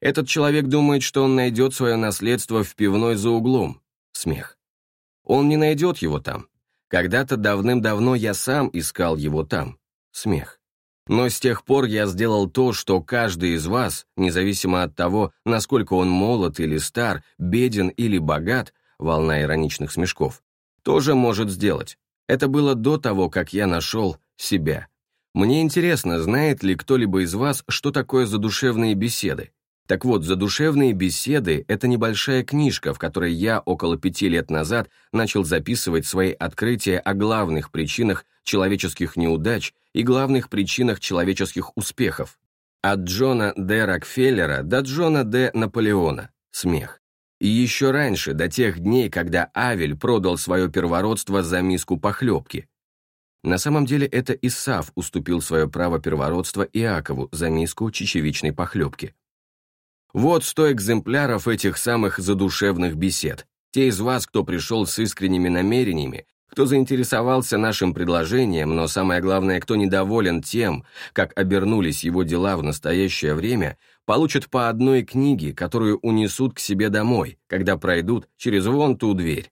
Этот человек думает, что он найдет свое наследство в пивной за углом. Смех. Он не найдет его там. Когда-то давным-давно я сам искал его там. Смех. Но с тех пор я сделал то, что каждый из вас, независимо от того, насколько он молод или стар, беден или богат, волна ироничных смешков, тоже может сделать. Это было до того, как я нашел себя. Мне интересно, знает ли кто-либо из вас, что такое задушевные беседы? Так вот, задушевные беседы — это небольшая книжка, в которой я около пяти лет назад начал записывать свои открытия о главных причинах человеческих неудач и главных причинах человеческих успехов. От Джона Д. Рокфеллера до Джона Д. Наполеона. Смех. И еще раньше, до тех дней, когда Авель продал свое первородство за миску похлебки. На самом деле это Исав уступил свое право первородства Иакову за миску чечевичной похлебки. Вот сто экземпляров этих самых задушевных бесед. Те из вас, кто пришел с искренними намерениями, кто заинтересовался нашим предложением, но самое главное, кто недоволен тем, как обернулись его дела в настоящее время, получат по одной книге, которую унесут к себе домой, когда пройдут через вон ту дверь.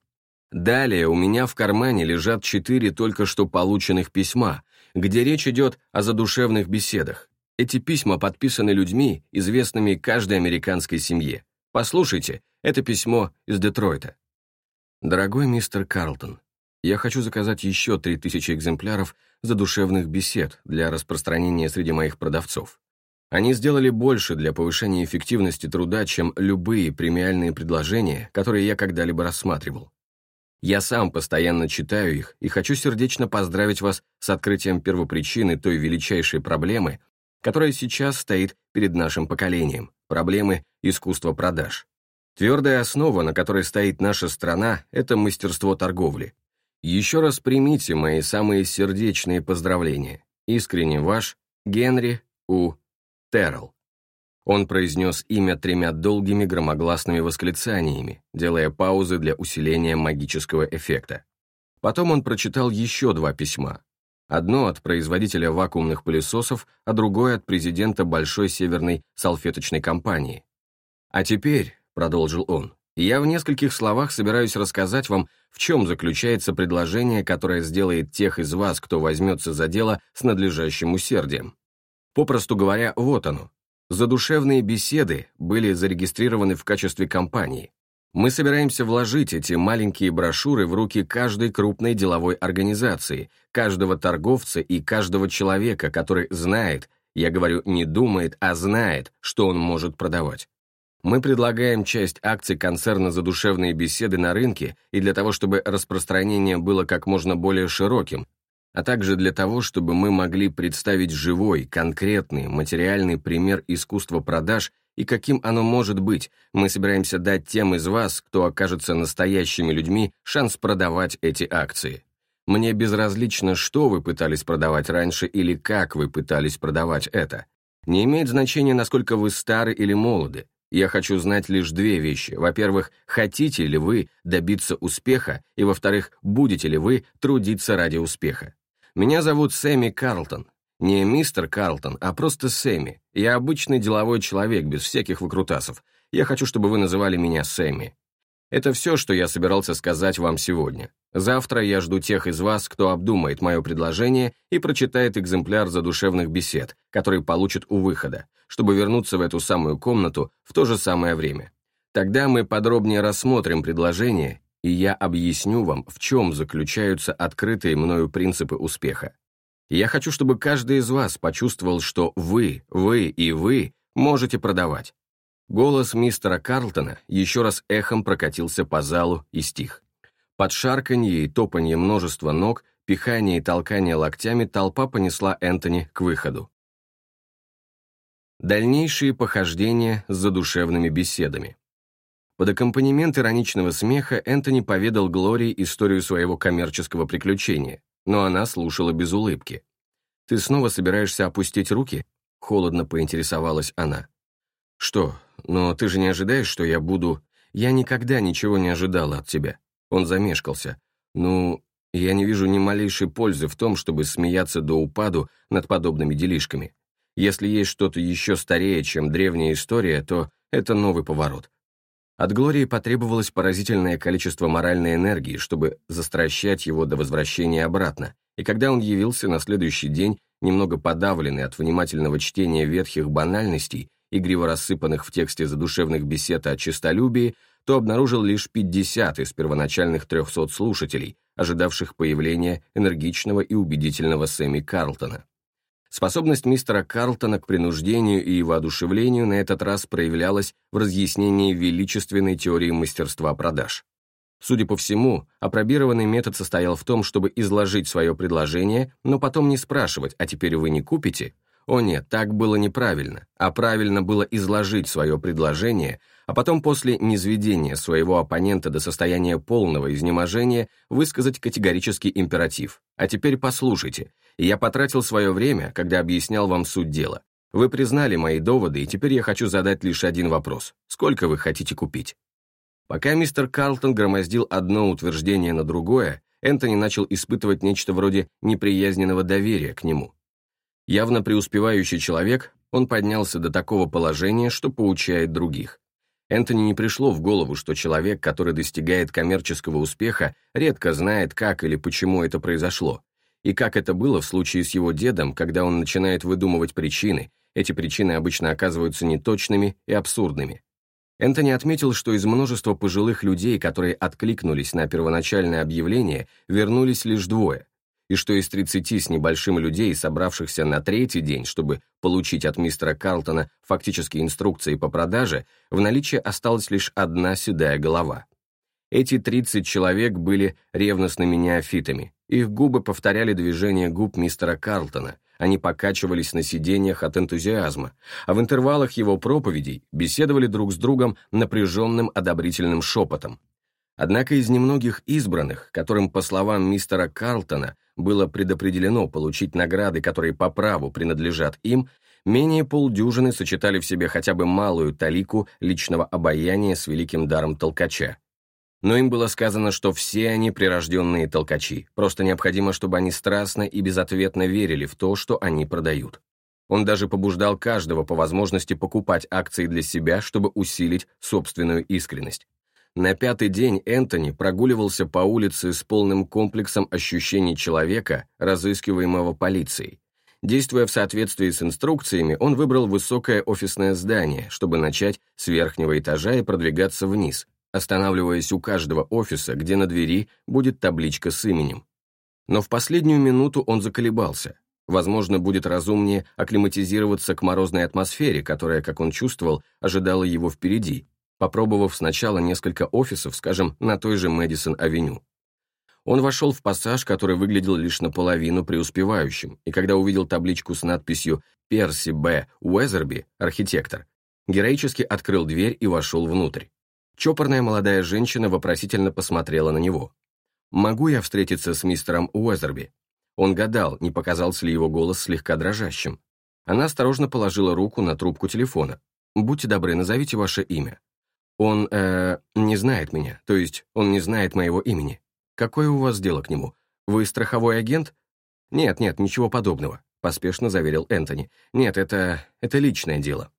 Далее у меня в кармане лежат четыре только что полученных письма, где речь идет о задушевных беседах. Эти письма подписаны людьми, известными каждой американской семье. Послушайте, это письмо из Детройта. Дорогой мистер Карлтон, я хочу заказать еще 3000 экземпляров задушевных бесед для распространения среди моих продавцов. Они сделали больше для повышения эффективности труда, чем любые премиальные предложения, которые я когда-либо рассматривал. Я сам постоянно читаю их и хочу сердечно поздравить вас с открытием первопричины той величайшей проблемы, которая сейчас стоит перед нашим поколением, проблемы искусства продаж. Твердая основа, на которой стоит наша страна, это мастерство торговли. Еще раз примите мои самые сердечные поздравления. Искренне ваш Генри У. Террелл. Он произнес имя тремя долгими громогласными восклицаниями, делая паузы для усиления магического эффекта. Потом он прочитал еще два письма. Одно от производителя вакуумных пылесосов, а другое от президента Большой Северной салфеточной компании. «А теперь», — продолжил он, я в нескольких словах собираюсь рассказать вам, в чем заключается предложение, которое сделает тех из вас, кто возьмется за дело с надлежащим усердием. Попросту говоря, вот оно. Задушевные беседы были зарегистрированы в качестве компании. Мы собираемся вложить эти маленькие брошюры в руки каждой крупной деловой организации, каждого торговца и каждого человека, который знает, я говорю не думает, а знает, что он может продавать. Мы предлагаем часть акций концерна «Задушевные беседы» на рынке и для того, чтобы распространение было как можно более широким, а также для того, чтобы мы могли представить живой, конкретный, материальный пример искусства продаж и каким оно может быть, мы собираемся дать тем из вас, кто окажется настоящими людьми, шанс продавать эти акции. Мне безразлично, что вы пытались продавать раньше или как вы пытались продавать это. Не имеет значения, насколько вы стары или молоды. Я хочу знать лишь две вещи. Во-первых, хотите ли вы добиться успеха, и во-вторых, будете ли вы трудиться ради успеха. Меня зовут Сэмми Карлтон. Не мистер Карлтон, а просто Сэмми. Я обычный деловой человек, без всяких выкрутасов. Я хочу, чтобы вы называли меня Сэмми. Это все, что я собирался сказать вам сегодня. Завтра я жду тех из вас, кто обдумает мое предложение и прочитает экземпляр задушевных бесед, который получит у выхода, чтобы вернуться в эту самую комнату в то же самое время. Тогда мы подробнее рассмотрим предложение, и я объясню вам, в чем заключаются открытые мною принципы успеха. Я хочу, чтобы каждый из вас почувствовал, что вы, вы и вы можете продавать. Голос мистера Карлтона еще раз эхом прокатился по залу и стих. Под шарканье и топанье множества ног, пихание и толкание локтями толпа понесла Энтони к выходу. Дальнейшие похождения с задушевными беседами. Под аккомпанемент ироничного смеха Энтони поведал Глории историю своего коммерческого приключения, но она слушала без улыбки. «Ты снова собираешься опустить руки?» — холодно поинтересовалась она. «Что, но ты же не ожидаешь, что я буду...» «Я никогда ничего не ожидала от тебя». Он замешкался. «Ну, я не вижу ни малейшей пользы в том, чтобы смеяться до упаду над подобными делишками. Если есть что-то еще старее, чем древняя история, то это новый поворот». От Глории потребовалось поразительное количество моральной энергии, чтобы застращать его до возвращения обратно, и когда он явился на следующий день, немного подавленный от внимательного чтения ветхих банальностей, игриво рассыпанных в тексте задушевных бесед о честолюбии, то обнаружил лишь 50 из первоначальных 300 слушателей, ожидавших появления энергичного и убедительного Сэмми Карлтона. Способность мистера Карлтона к принуждению и воодушевлению на этот раз проявлялась в разъяснении величественной теории мастерства продаж. Судя по всему, опробированный метод состоял в том, чтобы изложить свое предложение, но потом не спрашивать «а теперь вы не купите?», о нет, так было неправильно, а правильно было изложить свое предложение, а потом после низведения своего оппонента до состояния полного изнеможения высказать категорический императив. А теперь послушайте, я потратил свое время, когда объяснял вам суть дела. Вы признали мои доводы, и теперь я хочу задать лишь один вопрос. Сколько вы хотите купить? Пока мистер Карлтон громоздил одно утверждение на другое, Энтони начал испытывать нечто вроде неприязненного доверия к нему. Явно преуспевающий человек, он поднялся до такого положения, что поучает других. Энтони не пришло в голову, что человек, который достигает коммерческого успеха, редко знает, как или почему это произошло, и как это было в случае с его дедом, когда он начинает выдумывать причины, эти причины обычно оказываются неточными и абсурдными. Энтони отметил, что из множества пожилых людей, которые откликнулись на первоначальное объявление, вернулись лишь двое и что из 30 с небольшим людей, собравшихся на третий день, чтобы получить от мистера Карлтона фактические инструкции по продаже, в наличии осталась лишь одна седая голова. Эти 30 человек были ревностными неофитами. Их губы повторяли движения губ мистера Карлтона, они покачивались на сиденьях от энтузиазма, а в интервалах его проповедей беседовали друг с другом напряженным одобрительным шепотом. Однако из немногих избранных, которым, по словам мистера Карлтона, было предопределено получить награды, которые по праву принадлежат им, менее полдюжины сочетали в себе хотя бы малую талику личного обаяния с великим даром толкача. Но им было сказано, что все они прирожденные толкачи, просто необходимо, чтобы они страстно и безответно верили в то, что они продают. Он даже побуждал каждого по возможности покупать акции для себя, чтобы усилить собственную искренность. На пятый день Энтони прогуливался по улице с полным комплексом ощущений человека, разыскиваемого полицией. Действуя в соответствии с инструкциями, он выбрал высокое офисное здание, чтобы начать с верхнего этажа и продвигаться вниз, останавливаясь у каждого офиса, где на двери будет табличка с именем. Но в последнюю минуту он заколебался. Возможно, будет разумнее акклиматизироваться к морозной атмосфере, которая, как он чувствовал, ожидала его впереди, попробовав сначала несколько офисов, скажем, на той же Мэдисон-авеню. Он вошел в пассаж, который выглядел лишь наполовину преуспевающим, и когда увидел табличку с надписью «Перси Б. Уэзерби, архитектор», героически открыл дверь и вошел внутрь. Чопорная молодая женщина вопросительно посмотрела на него. «Могу я встретиться с мистером Уэзерби?» Он гадал, не показался ли его голос слегка дрожащим. Она осторожно положила руку на трубку телефона. «Будьте добры, назовите ваше имя». Он, э, не знает меня, то есть он не знает моего имени. Какое у вас дело к нему? Вы страховой агент? Нет, нет, ничего подобного, поспешно заверил Энтони. Нет, это... это личное дело.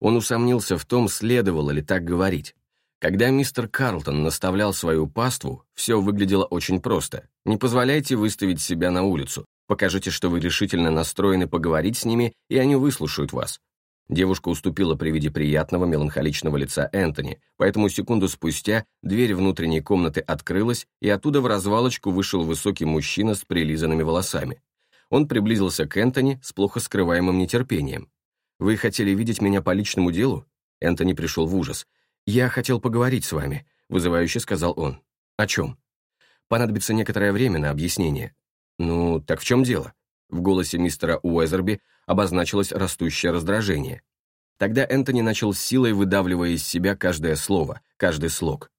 Он усомнился в том, следовало ли так говорить. Когда мистер Карлтон наставлял свою паству, все выглядело очень просто. Не позволяйте выставить себя на улицу. Покажите, что вы решительно настроены поговорить с ними, и они выслушают вас. Девушка уступила при виде приятного меланхоличного лица Энтони, поэтому секунду спустя дверь внутренней комнаты открылась, и оттуда в развалочку вышел высокий мужчина с прилизанными волосами. Он приблизился к Энтони с плохо скрываемым нетерпением. «Вы хотели видеть меня по личному делу?» Энтони пришел в ужас. «Я хотел поговорить с вами», — вызывающе сказал он. «О чем?» «Понадобится некоторое время на объяснение». «Ну, так в чем дело?» В голосе мистера Уэзерби обозначилось растущее раздражение. Тогда Энтони начал с силой выдавливая из себя каждое слово, каждый слог.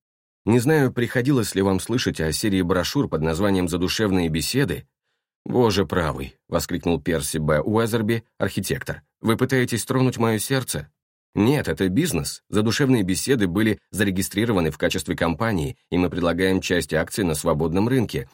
«Не знаю, приходилось ли вам слышать о серии брошюр под названием «Задушевные беседы»?» «Боже правый!» — воскликнул Перси Б. Уэзерби, архитектор. «Вы пытаетесь тронуть мое сердце?» «Нет, это бизнес. Задушевные беседы были зарегистрированы в качестве компании, и мы предлагаем часть акций на свободном рынке,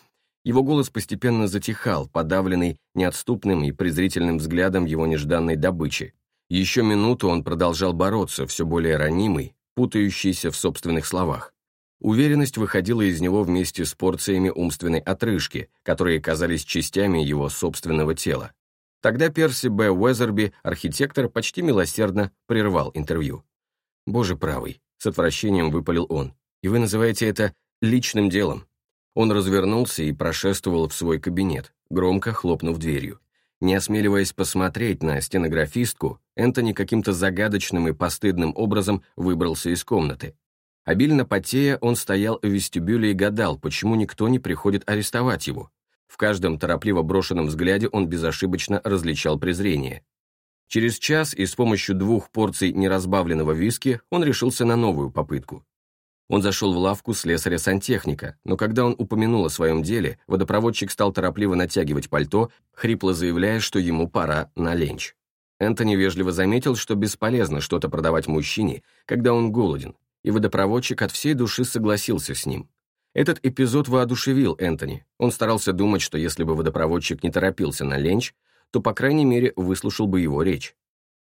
его голос постепенно затихал, подавленный неотступным и презрительным взглядом его нежданной добычи. Еще минуту он продолжал бороться, все более ранимый, путающийся в собственных словах. Уверенность выходила из него вместе с порциями умственной отрыжки, которые казались частями его собственного тела. Тогда Перси Б. Уэзерби, архитектор, почти милосердно прервал интервью. «Боже правый», — с отвращением выпалил он, «и вы называете это личным делом?» Он развернулся и прошествовал в свой кабинет, громко хлопнув дверью. Не осмеливаясь посмотреть на стенографистку, Энтони каким-то загадочным и постыдным образом выбрался из комнаты. Обильно потея, он стоял в вестибюле и гадал, почему никто не приходит арестовать его. В каждом торопливо брошенном взгляде он безошибочно различал презрение. Через час и с помощью двух порций неразбавленного виски он решился на новую попытку. Он зашел в лавку слесаря-сантехника, но когда он упомянул о своем деле, водопроводчик стал торопливо натягивать пальто, хрипло заявляя, что ему пора на ленч. Энтони вежливо заметил, что бесполезно что-то продавать мужчине, когда он голоден, и водопроводчик от всей души согласился с ним. Этот эпизод воодушевил Энтони. Он старался думать, что если бы водопроводчик не торопился на ленч, то, по крайней мере, выслушал бы его речь.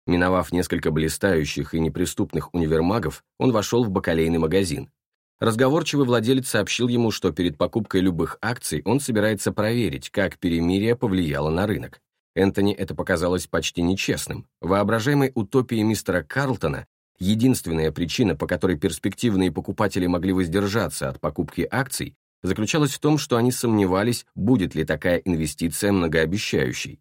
Миновав несколько блистающих и неприступных универмагов, он вошел в бакалейный магазин. Разговорчивый владелец сообщил ему, что перед покупкой любых акций он собирается проверить, как перемирие повлияло на рынок. Энтони это показалось почти нечестным. Воображаемой утопии мистера Карлтона единственная причина, по которой перспективные покупатели могли воздержаться от покупки акций, заключалась в том, что они сомневались, будет ли такая инвестиция многообещающей.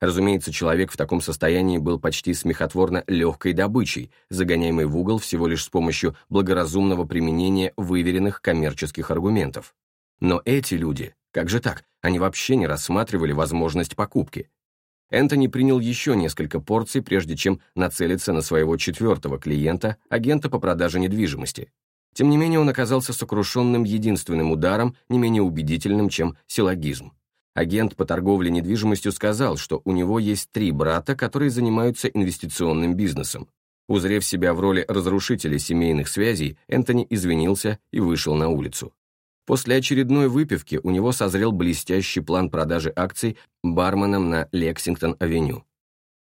Разумеется, человек в таком состоянии был почти смехотворно легкой добычей, загоняемой в угол всего лишь с помощью благоразумного применения выверенных коммерческих аргументов. Но эти люди, как же так, они вообще не рассматривали возможность покупки. Энтони принял еще несколько порций, прежде чем нацелиться на своего четвертого клиента, агента по продаже недвижимости. Тем не менее, он оказался сокрушенным единственным ударом, не менее убедительным, чем силлогизм. Агент по торговле недвижимостью сказал, что у него есть три брата, которые занимаются инвестиционным бизнесом. Узрев себя в роли разрушителя семейных связей, Энтони извинился и вышел на улицу. После очередной выпивки у него созрел блестящий план продажи акций барменом на Лексингтон-авеню.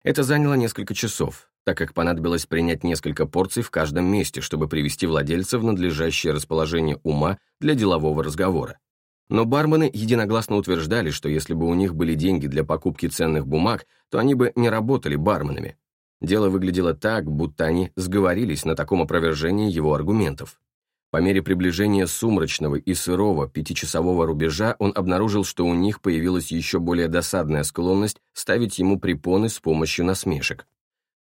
Это заняло несколько часов, так как понадобилось принять несколько порций в каждом месте, чтобы привести владельца в надлежащее расположение ума для делового разговора. Но бармены единогласно утверждали, что если бы у них были деньги для покупки ценных бумаг, то они бы не работали барменами. Дело выглядело так, будто они сговорились на таком опровержении его аргументов. По мере приближения сумрачного и сырого пятичасового рубежа он обнаружил, что у них появилась еще более досадная склонность ставить ему препоны с помощью насмешек.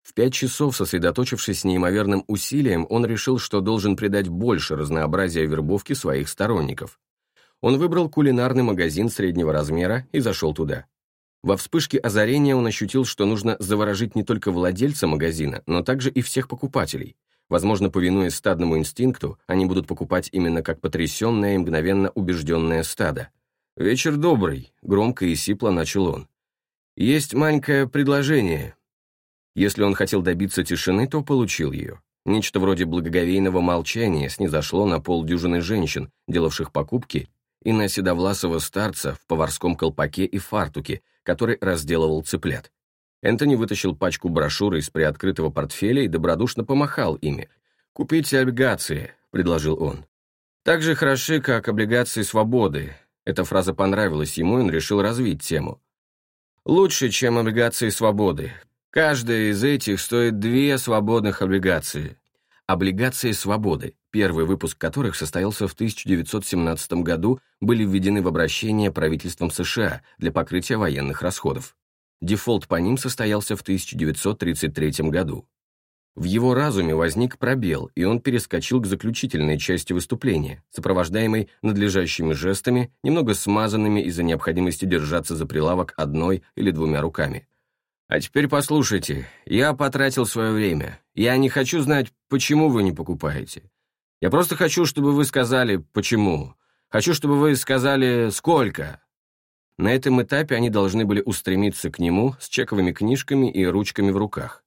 В пять часов, сосредоточившись с неимоверным усилием, он решил, что должен придать больше разнообразия вербовке своих сторонников он выбрал кулинарный магазин среднего размера и зашел туда. Во вспышке озарения он ощутил, что нужно заворожить не только владельца магазина, но также и всех покупателей. Возможно, повинуясь стадному инстинкту, они будут покупать именно как потрясенное и мгновенно убежденное стадо. «Вечер добрый», — громко и сипло начал он. «Есть маленькое предложение». Если он хотел добиться тишины, то получил ее. Нечто вроде благоговейного молчания снизошло на полдюжины женщин, делавших покупки и на седовласого старца в поварском колпаке и фартуке, который разделывал цыплят. Энтони вытащил пачку брошюр из приоткрытого портфеля и добродушно помахал ими. «Купите облигации, — предложил он. «Так же хороши, как облигации свободы». Эта фраза понравилась ему, и он решил развить тему. «Лучше, чем облигации свободы. Каждая из этих стоит две свободных облигации. Облигации свободы, первый выпуск которых состоялся в 1917 году, были введены в обращение правительством США для покрытия военных расходов. Дефолт по ним состоялся в 1933 году. В его разуме возник пробел, и он перескочил к заключительной части выступления, сопровождаемой надлежащими жестами, немного смазанными из-за необходимости держаться за прилавок одной или двумя руками. «А теперь послушайте, я потратил свое время. Я не хочу знать, почему вы не покупаете. Я просто хочу, чтобы вы сказали, почему. Хочу, чтобы вы сказали, сколько». На этом этапе они должны были устремиться к нему с чековыми книжками и ручками в руках.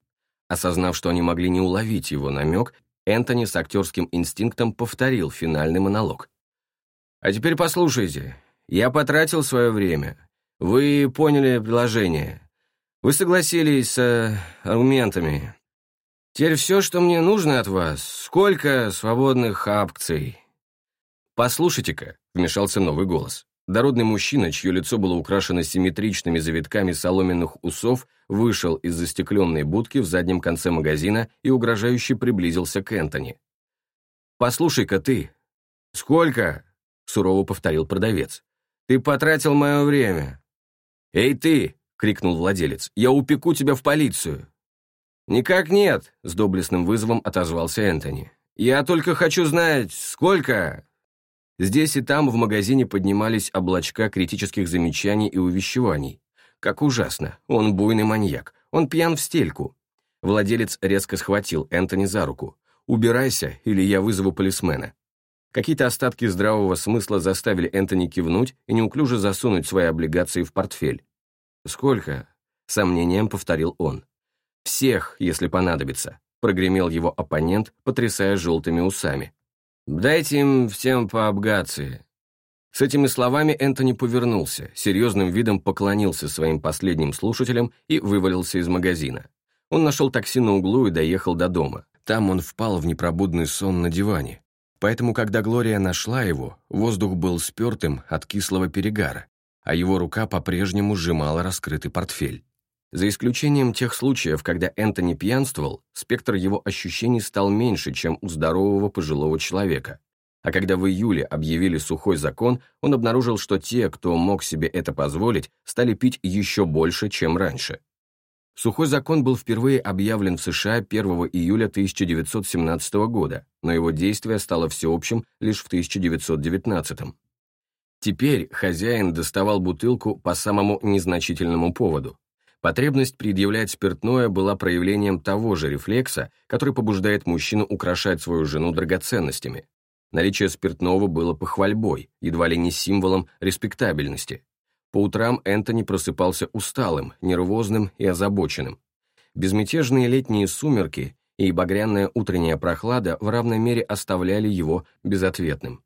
Осознав, что они могли не уловить его намек, Энтони с актерским инстинктом повторил финальный монолог. «А теперь послушайте. Я потратил свое время. Вы поняли предложение. Вы согласились с э, аргументами. Теперь все, что мне нужно от вас, сколько свободных акций?» «Послушайте-ка», — вмешался новый голос. Дородный мужчина, чье лицо было украшено симметричными завитками соломенных усов, вышел из застекленной будки в заднем конце магазина и угрожающе приблизился к Энтони. «Послушай-ка ты». «Сколько?» — сурово повторил продавец. «Ты потратил мое время». «Эй ты!» — крикнул владелец. «Я упеку тебя в полицию». «Никак нет», — с доблестным вызовом отозвался Энтони. «Я только хочу знать, сколько...» Здесь и там в магазине поднимались облачка критических замечаний и увещеваний. Как ужасно, он буйный маньяк, он пьян в стельку. Владелец резко схватил Энтони за руку. «Убирайся, или я вызову полисмена». Какие-то остатки здравого смысла заставили Энтони кивнуть и неуклюже засунуть свои облигации в портфель. «Сколько?» — сомнением повторил он. «Всех, если понадобится», — прогремел его оппонент, потрясая желтыми усами. «Дайте им всем по абгации». С этими словами Энтони повернулся, серьезным видом поклонился своим последним слушателям и вывалился из магазина. Он нашел такси на углу и доехал до дома. Там он впал в непробудный сон на диване. Поэтому, когда Глория нашла его, воздух был спертым от кислого перегара, а его рука по-прежнему сжимала раскрытый портфель. За исключением тех случаев, когда Энтони пьянствовал, спектр его ощущений стал меньше, чем у здорового пожилого человека. А когда в июле объявили сухой закон, он обнаружил, что те, кто мог себе это позволить, стали пить еще больше, чем раньше. Сухой закон был впервые объявлен в США 1 июля 1917 года, но его действие стало всеобщим лишь в 1919. Теперь хозяин доставал бутылку по самому незначительному поводу. Потребность предъявлять спиртное была проявлением того же рефлекса, который побуждает мужчину украшать свою жену драгоценностями. Наличие спиртного было похвальбой, едва ли не символом респектабельности. По утрам Энтони просыпался усталым, нервозным и озабоченным. Безмятежные летние сумерки и багряная утренняя прохлада в равной мере оставляли его безответным.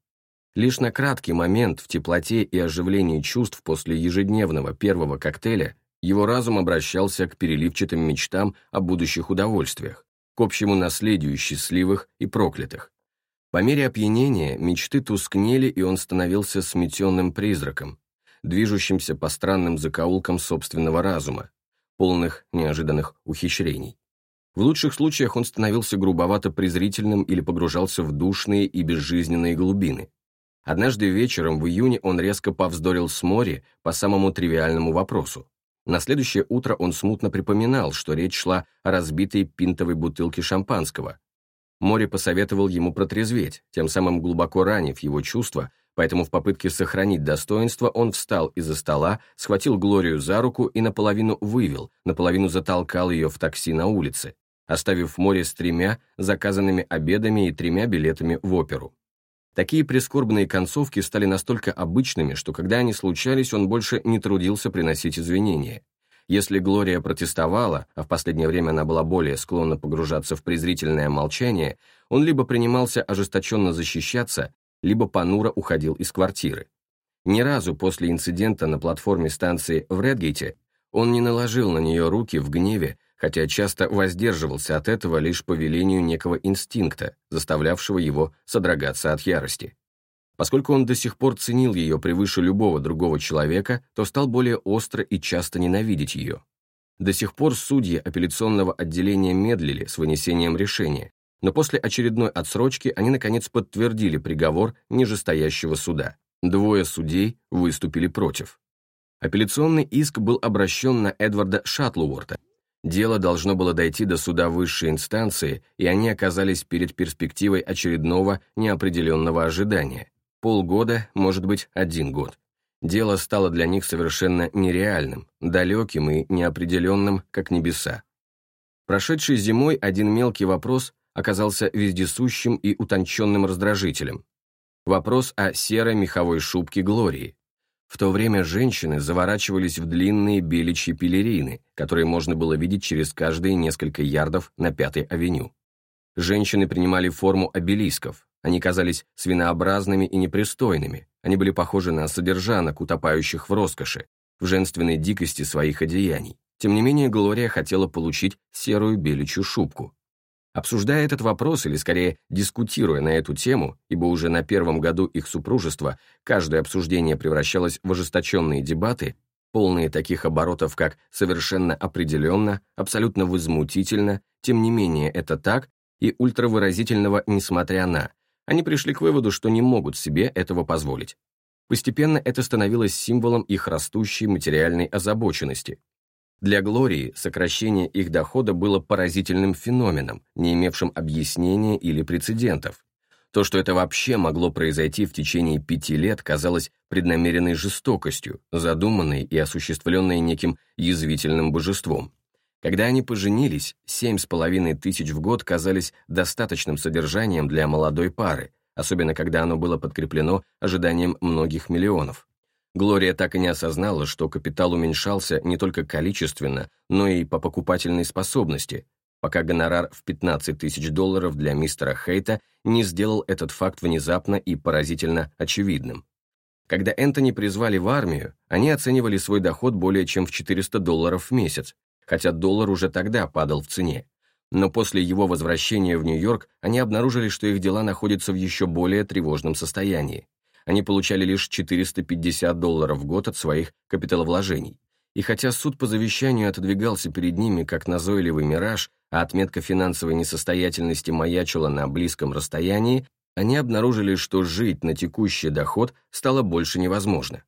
Лишь на краткий момент в теплоте и оживлении чувств после ежедневного первого коктейля его разум обращался к переливчатым мечтам о будущих удовольствиях, к общему наследию счастливых и проклятых. По мере опьянения мечты тускнели, и он становился сметенным призраком, движущимся по странным закоулкам собственного разума, полных неожиданных ухищрений. В лучших случаях он становился грубовато презрительным или погружался в душные и безжизненные глубины. Однажды вечером в июне он резко повздорил с Мори по самому тривиальному вопросу. На следующее утро он смутно припоминал, что речь шла о разбитой пинтовой бутылке шампанского. Мори посоветовал ему протрезветь, тем самым глубоко ранив его чувства, поэтому в попытке сохранить достоинство он встал из-за стола, схватил Глорию за руку и наполовину вывел, наполовину затолкал ее в такси на улице, оставив Мори с тремя заказанными обедами и тремя билетами в оперу. Такие прискорбные концовки стали настолько обычными, что когда они случались, он больше не трудился приносить извинения. Если Глория протестовала, а в последнее время она была более склонна погружаться в презрительное молчание, он либо принимался ожесточенно защищаться, либо понуро уходил из квартиры. Ни разу после инцидента на платформе станции в Редгейте он не наложил на нее руки в гневе, хотя часто воздерживался от этого лишь по велению некого инстинкта, заставлявшего его содрогаться от ярости. Поскольку он до сих пор ценил ее превыше любого другого человека, то стал более остро и часто ненавидеть ее. До сих пор судьи апелляционного отделения медлили с вынесением решения, но после очередной отсрочки они наконец подтвердили приговор нижестоящего суда. Двое судей выступили против. Апелляционный иск был обращен на Эдварда Шатлуорта. Дело должно было дойти до суда высшей инстанции, и они оказались перед перспективой очередного неопределенного ожидания. Полгода, может быть, один год. Дело стало для них совершенно нереальным, далеким и неопределенным, как небеса. Прошедшей зимой один мелкий вопрос оказался вездесущим и утонченным раздражителем. Вопрос о серой меховой шубке Глории. В то время женщины заворачивались в длинные беличьи пелерины, которые можно было видеть через каждые несколько ярдов на Пятой авеню. Женщины принимали форму обелисков, они казались свинообразными и непристойными, они были похожи на содержанок, утопающих в роскоши, в женственной дикости своих одеяний. Тем не менее, Глория хотела получить серую беличью шубку. Обсуждая этот вопрос, или скорее дискутируя на эту тему, ибо уже на первом году их супружества каждое обсуждение превращалось в ожесточенные дебаты, полные таких оборотов, как «совершенно определенно», «абсолютно возмутительно», «тем не менее это так» и ультравыразительного «несмотря на», они пришли к выводу, что не могут себе этого позволить. Постепенно это становилось символом их растущей материальной озабоченности, для Глории сокращение их дохода было поразительным феноменом, не имевшим объяснения или прецедентов. То, что это вообще могло произойти в течение пяти лет, казалось преднамеренной жестокостью, задуманной и осуществленной неким язвительным божеством. Когда они поженились, семь с половиной тысяч в год казались достаточным содержанием для молодой пары, особенно когда оно было подкреплено ожиданием многих миллионов. Глория так и не осознала, что капитал уменьшался не только количественно, но и по покупательной способности, пока гонорар в 15 тысяч долларов для мистера Хейта не сделал этот факт внезапно и поразительно очевидным. Когда Энтони призвали в армию, они оценивали свой доход более чем в 400 долларов в месяц, хотя доллар уже тогда падал в цене. Но после его возвращения в Нью-Йорк они обнаружили, что их дела находятся в еще более тревожном состоянии они получали лишь 450 долларов в год от своих капиталовложений. И хотя суд по завещанию отодвигался перед ними как назойливый мираж, а отметка финансовой несостоятельности маячила на близком расстоянии, они обнаружили, что жить на текущий доход стало больше невозможно.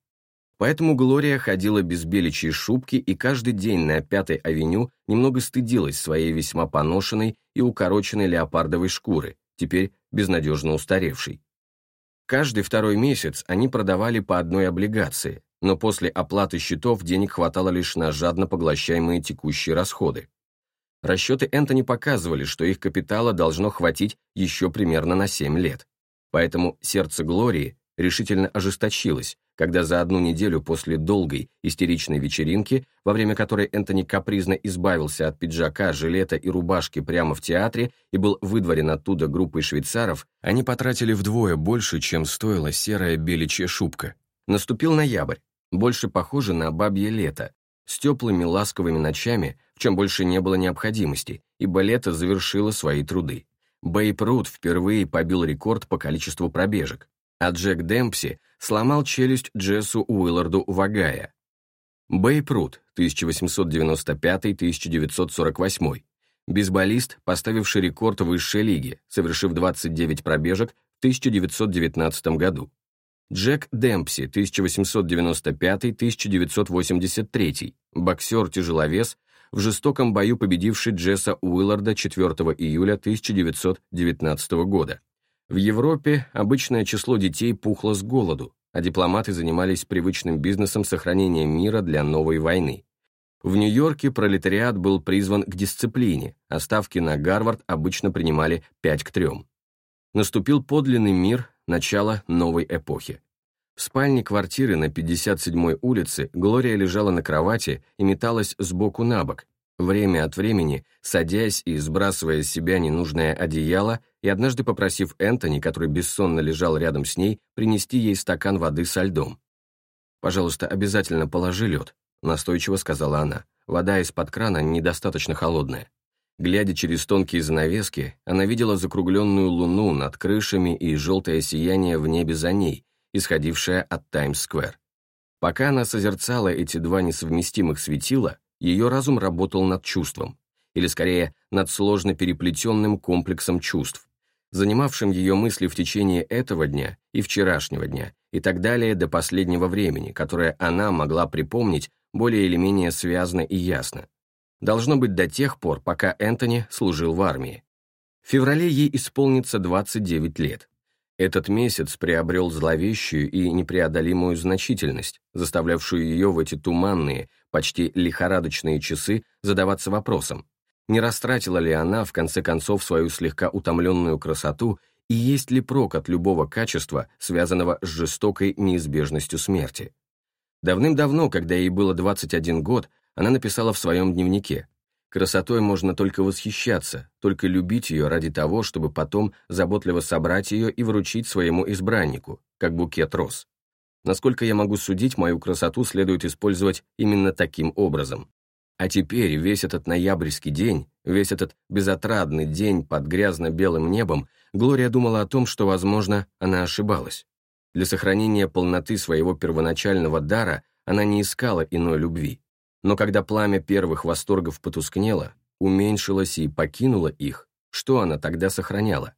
Поэтому Глория ходила без беличьей шубки и каждый день на Пятой авеню немного стыдилась своей весьма поношенной и укороченной леопардовой шкуры, теперь безнадежно устаревшей. Каждый второй месяц они продавали по одной облигации, но после оплаты счетов денег хватало лишь на жадно поглощаемые текущие расходы. Расчеты Энтони показывали, что их капитала должно хватить еще примерно на 7 лет. Поэтому сердце Глории решительно ожесточилось, когда за одну неделю после долгой истеричной вечеринки, во время которой Энтони капризно избавился от пиджака, жилета и рубашки прямо в театре и был выдворен оттуда группой швейцаров, они потратили вдвое больше, чем стоила серая беличья шубка. Наступил ноябрь, больше похоже на бабье лето, с теплыми ласковыми ночами, в чем больше не было необходимости, ибо лето завершило свои труды. Бейп Рут впервые побил рекорд по количеству пробежек а Джек Демпси сломал челюсть Джессу Уилларду Вагая. Бейп Рут, 1895-1948, бейсболист, поставивший рекорд высшей лиги, совершив 29 пробежек в 1919 году. Джек Демпси, 1895-1983, боксер-тяжеловес, в жестоком бою победивший Джесса Уилларда 4 июля 1919 года. В Европе обычное число детей пухло с голоду, а дипломаты занимались привычным бизнесом сохранения мира для новой войны. В Нью-Йорке пролетариат был призван к дисциплине, а ставки на Гарвард обычно принимали 5 к 3. Наступил подлинный мир, начало новой эпохи. В спальне квартиры на 57-й улице Глория лежала на кровати и металась сбоку на бок, время от времени садясь и сбрасывая с себя ненужное одеяло и однажды попросив Энтони, который бессонно лежал рядом с ней, принести ей стакан воды со льдом. «Пожалуйста, обязательно положи лед», — настойчиво сказала она. вода из-под крана недостаточно холодная. Глядя через тонкие занавески, она видела закругленную луну над крышами и желтое сияние в небе за ней, исходившее от Таймс-сквер. Пока она созерцала эти два несовместимых светила, ее разум работал над чувством, или скорее над сложно переплетенным комплексом чувств, занимавшим ее мысли в течение этого дня и вчерашнего дня, и так далее до последнего времени, которое она могла припомнить более или менее связно и ясно. Должно быть до тех пор, пока Энтони служил в армии. В феврале ей исполнится 29 лет. Этот месяц приобрел зловещую и непреодолимую значительность, заставлявшую ее в эти туманные, почти лихорадочные часы задаваться вопросом, не растратила ли она, в конце концов, свою слегка утомленную красоту и есть ли прок от любого качества, связанного с жестокой неизбежностью смерти. Давным-давно, когда ей было 21 год, она написала в своем дневнике «Красотой можно только восхищаться, только любить ее ради того, чтобы потом заботливо собрать ее и вручить своему избраннику, как букет роз. Насколько я могу судить, мою красоту следует использовать именно таким образом. А теперь весь этот ноябрьский день, весь этот безотрадный день под грязно-белым небом, Глория думала о том, что, возможно, она ошибалась. Для сохранения полноты своего первоначального дара она не искала иной любви. Но когда пламя первых восторгов потускнело, уменьшилось и покинуло их, что она тогда сохраняла?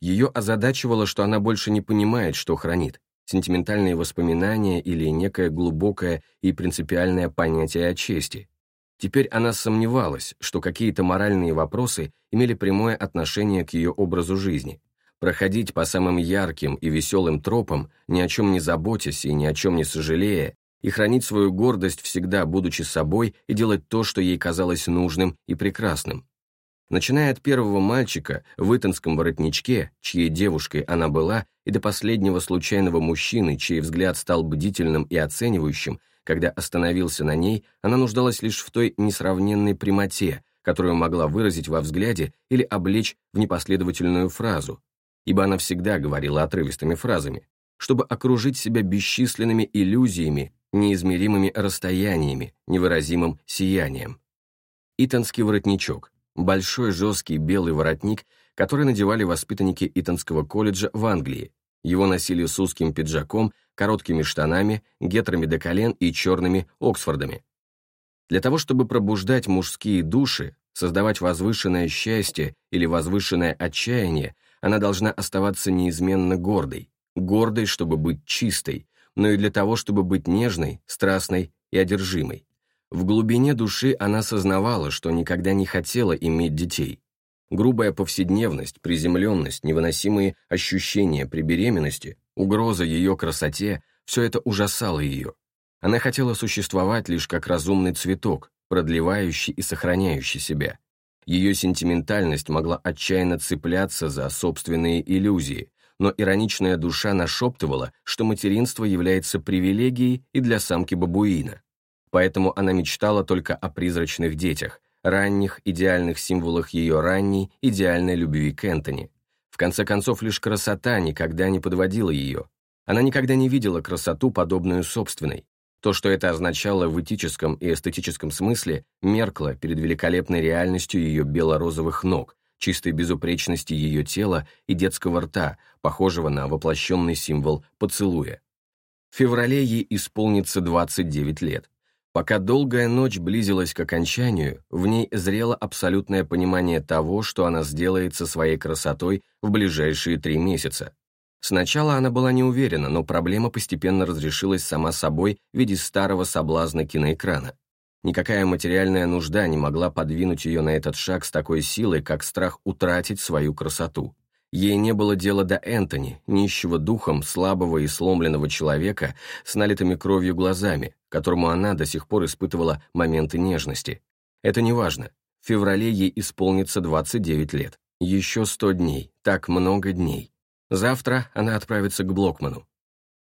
Ее озадачивало, что она больше не понимает, что хранит, сентиментальные воспоминания или некое глубокое и принципиальное понятие о чести. Теперь она сомневалась, что какие-то моральные вопросы имели прямое отношение к ее образу жизни. Проходить по самым ярким и веселым тропам, ни о чем не заботясь и ни о чем не сожалея, и хранить свою гордость всегда, будучи собой, и делать то, что ей казалось нужным и прекрасным. Начиная от первого мальчика в итонском воротничке, чьей девушкой она была, и до последнего случайного мужчины, чей взгляд стал бдительным и оценивающим, когда остановился на ней, она нуждалась лишь в той несравненной прямоте, которую могла выразить во взгляде или облечь в непоследовательную фразу, ибо она всегда говорила отрывистыми фразами, чтобы окружить себя бесчисленными иллюзиями неизмеримыми расстояниями, невыразимым сиянием. Итонский воротничок – большой жесткий белый воротник, который надевали воспитанники Итонского колледжа в Англии. Его носили с узким пиджаком, короткими штанами, гетрами до колен и черными Оксфордами. Для того, чтобы пробуждать мужские души, создавать возвышенное счастье или возвышенное отчаяние, она должна оставаться неизменно гордой. Гордой, чтобы быть чистой, но и для того, чтобы быть нежной, страстной и одержимой. В глубине души она сознавала, что никогда не хотела иметь детей. Грубая повседневность, приземленность, невыносимые ощущения при беременности, угроза ее красоте – все это ужасало ее. Она хотела существовать лишь как разумный цветок, продлевающий и сохраняющий себя. Ее сентиментальность могла отчаянно цепляться за собственные иллюзии, но ироничная душа нашептывала, что материнство является привилегией и для самки бабуина. Поэтому она мечтала только о призрачных детях, ранних идеальных символах ее ранней идеальной любви к Энтони. В конце концов, лишь красота никогда не подводила ее. Она никогда не видела красоту, подобную собственной. То, что это означало в этическом и эстетическом смысле, меркло перед великолепной реальностью ее бело-розовых ног, чистой безупречности ее тела и детского рта, похожего на воплощенный символ поцелуя. В феврале ей исполнится 29 лет. Пока долгая ночь близилась к окончанию, в ней зрело абсолютное понимание того, что она сделает со своей красотой в ближайшие три месяца. Сначала она была не уверена, но проблема постепенно разрешилась сама собой в виде старого соблазна киноэкрана. Никакая материальная нужда не могла подвинуть ее на этот шаг с такой силой, как страх утратить свою красоту. Ей не было дела до Энтони, нищего духом, слабого и сломленного человека с налитыми кровью глазами, которому она до сих пор испытывала моменты нежности. Это не важно. В феврале ей исполнится 29 лет. Еще 100 дней, так много дней. Завтра она отправится к Блокману.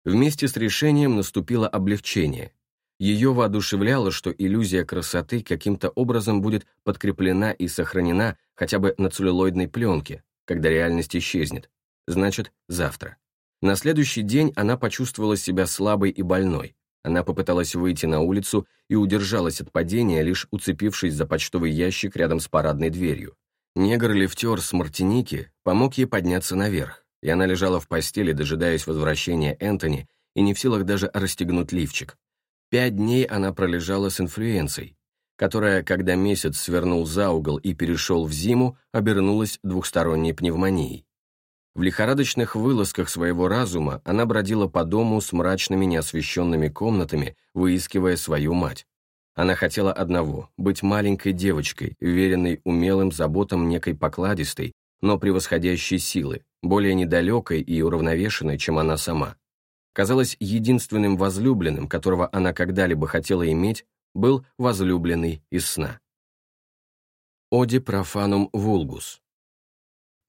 Вместе с решением наступило облегчение. Ее воодушевляло, что иллюзия красоты каким-то образом будет подкреплена и сохранена хотя бы на целлюлоидной пленке, когда реальность исчезнет. Значит, завтра. На следующий день она почувствовала себя слабой и больной. Она попыталась выйти на улицу и удержалась от падения, лишь уцепившись за почтовый ящик рядом с парадной дверью. Негр-лифтер с Мартиники помог ей подняться наверх, и она лежала в постели, дожидаясь возвращения Энтони, и не в силах даже расстегнуть лифчик. Пять дней она пролежала с инфлюенцией, которая, когда месяц свернул за угол и перешел в зиму, обернулась двухсторонней пневмонией. В лихорадочных вылазках своего разума она бродила по дому с мрачными неосвещенными комнатами, выискивая свою мать. Она хотела одного — быть маленькой девочкой, уверенной умелым заботам некой покладистой, но превосходящей силы, более недалекой и уравновешенной, чем она сама. Казалось, единственным возлюбленным, которого она когда-либо хотела иметь, был возлюбленный из сна. Оди профанум вулгус.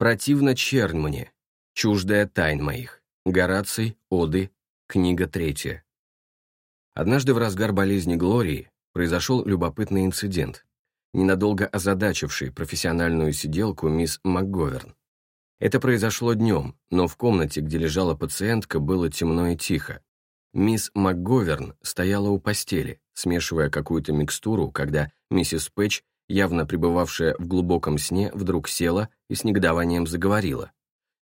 Противно чернь мне, чуждая тайн моих. Гораций, Оды, книга третья. Однажды в разгар болезни Глории произошел любопытный инцидент, ненадолго озадачивший профессиональную сиделку мисс МакГоверн. Это произошло днем, но в комнате, где лежала пациентка, было темно и тихо. Мисс МакГоверн стояла у постели, смешивая какую-то микстуру, когда миссис Пэтч, явно пребывавшая в глубоком сне, вдруг села и с негодованием заговорила.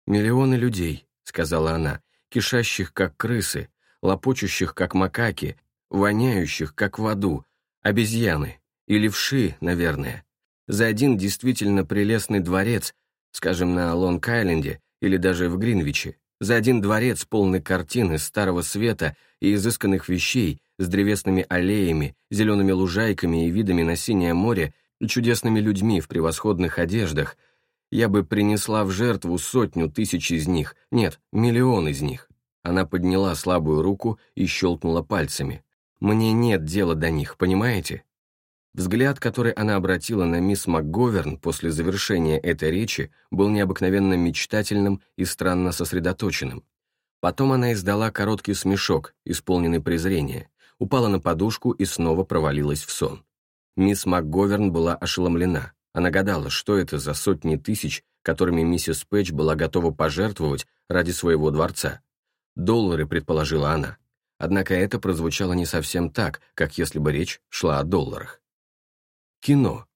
«Миллионы людей», — сказала она, «кишащих, как крысы, лопочущих, как макаки, воняющих, как в аду, обезьяны, или вши, наверное. За один действительно прелестный дворец скажем, на Лонг-Айленде или даже в Гринвиче, за один дворец полный картин из старого света и изысканных вещей с древесными аллеями, зелеными лужайками и видами на синее море и чудесными людьми в превосходных одеждах, я бы принесла в жертву сотню тысяч из них, нет, миллион из них. Она подняла слабую руку и щелкнула пальцами. Мне нет дела до них, понимаете? Взгляд, который она обратила на мисс МакГоверн после завершения этой речи, был необыкновенно мечтательным и странно сосредоточенным. Потом она издала короткий смешок, исполненный презрения, упала на подушку и снова провалилась в сон. Мисс МакГоверн была ошеломлена. Она гадала, что это за сотни тысяч, которыми миссис Пэтч была готова пожертвовать ради своего дворца. Доллары, предположила она. Однако это прозвучало не совсем так, как если бы речь шла о долларах. Кино.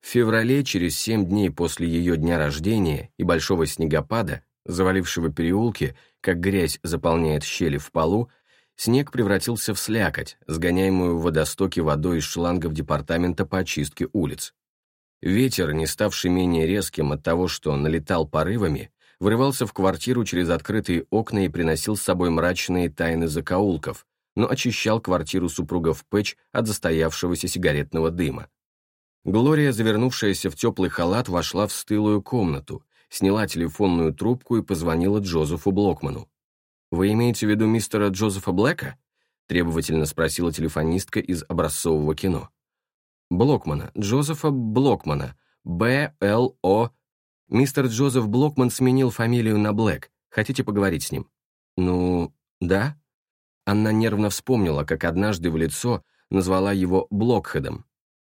В феврале, через семь дней после ее дня рождения и большого снегопада, завалившего переулки, как грязь заполняет щели в полу, снег превратился в слякоть, сгоняемую в водостоке водой из шлангов департамента по очистке улиц. Ветер, не ставший менее резким от того, что налетал порывами, врывался в квартиру через открытые окна и приносил с собой мрачные тайны закоулков, но очищал квартиру супругов Пэтч от застоявшегося сигаретного дыма. Глория, завернувшаяся в теплый халат, вошла в стылую комнату, сняла телефонную трубку и позвонила Джозефу Блокману. «Вы имеете в виду мистера Джозефа Блэка?» требовательно спросила телефонистка из образцового кино. «Блокмана, Джозефа Блокмана, Б-Л-О...» «Мистер Джозеф Блокман сменил фамилию на Блэк. Хотите поговорить с ним?» «Ну, да». Анна нервно вспомнила, как однажды в лицо назвала его Блокхедом,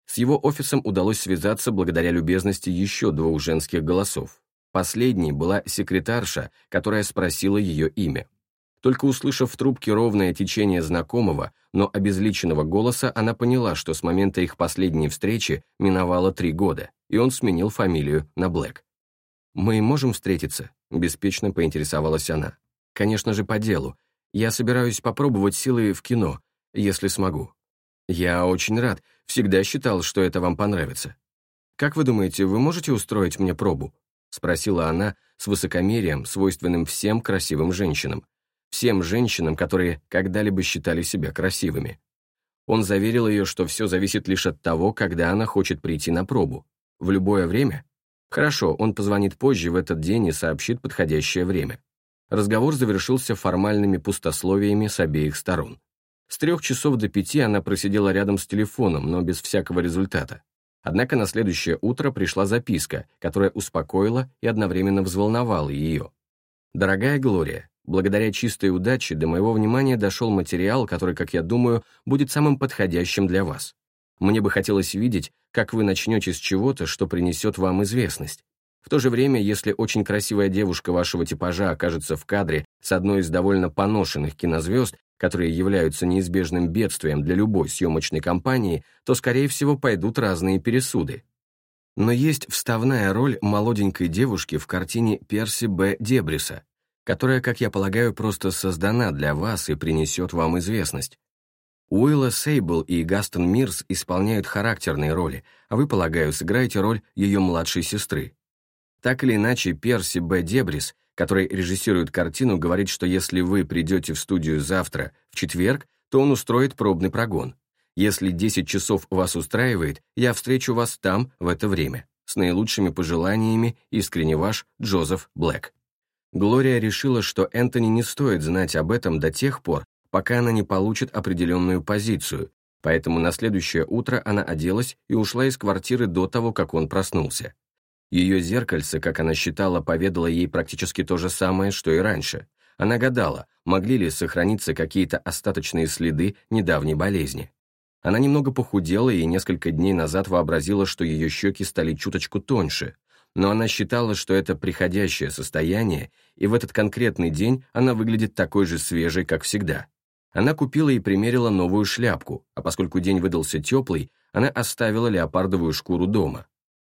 с его офисом удалось связаться благодаря любезности еще двух женских голосов. Последней была секретарша, которая спросила ее имя. Только услышав в трубке ровное течение знакомого, но обезличенного голоса, она поняла, что с момента их последней встречи миновало три года, и он сменил фамилию на Блэк. «Мы можем встретиться?» – беспечно поинтересовалась она. «Конечно же, по делу. Я собираюсь попробовать силы в кино, если смогу». «Я очень рад. Всегда считал, что это вам понравится. Как вы думаете, вы можете устроить мне пробу?» Спросила она с высокомерием, свойственным всем красивым женщинам. Всем женщинам, которые когда-либо считали себя красивыми. Он заверил ее, что все зависит лишь от того, когда она хочет прийти на пробу. В любое время? Хорошо, он позвонит позже в этот день и сообщит подходящее время. Разговор завершился формальными пустословиями с обеих сторон. С трех часов до пяти она просидела рядом с телефоном, но без всякого результата. Однако на следующее утро пришла записка, которая успокоила и одновременно взволновала ее. «Дорогая Глория, благодаря чистой удаче до моего внимания дошел материал, который, как я думаю, будет самым подходящим для вас. Мне бы хотелось видеть, как вы начнете с чего-то, что принесет вам известность. В то же время, если очень красивая девушка вашего типажа окажется в кадре с одной из довольно поношенных кинозвезд, которые являются неизбежным бедствием для любой съемочной компании, то, скорее всего, пойдут разные пересуды. Но есть вставная роль молоденькой девушки в картине Перси Б. Дебриса, которая, как я полагаю, просто создана для вас и принесет вам известность. Уилла Сейбл и Гастон Мирс исполняют характерные роли, а вы, полагаю, сыграете роль ее младшей сестры. Так или иначе, Перси Б. Дебрис, который режиссирует картину, говорит, что если вы придете в студию завтра, в четверг, то он устроит пробный прогон. Если 10 часов вас устраивает, я встречу вас там в это время. С наилучшими пожеланиями, искренне ваш Джозеф Блэк. Глория решила, что Энтони не стоит знать об этом до тех пор, пока она не получит определенную позицию, поэтому на следующее утро она оделась и ушла из квартиры до того, как он проснулся. Ее зеркальце, как она считала, поведало ей практически то же самое, что и раньше. Она гадала, могли ли сохраниться какие-то остаточные следы недавней болезни. Она немного похудела и несколько дней назад вообразила, что ее щеки стали чуточку тоньше, но она считала, что это приходящее состояние, и в этот конкретный день она выглядит такой же свежей, как всегда. Она купила и примерила новую шляпку, а поскольку день выдался теплый, она оставила леопардовую шкуру дома.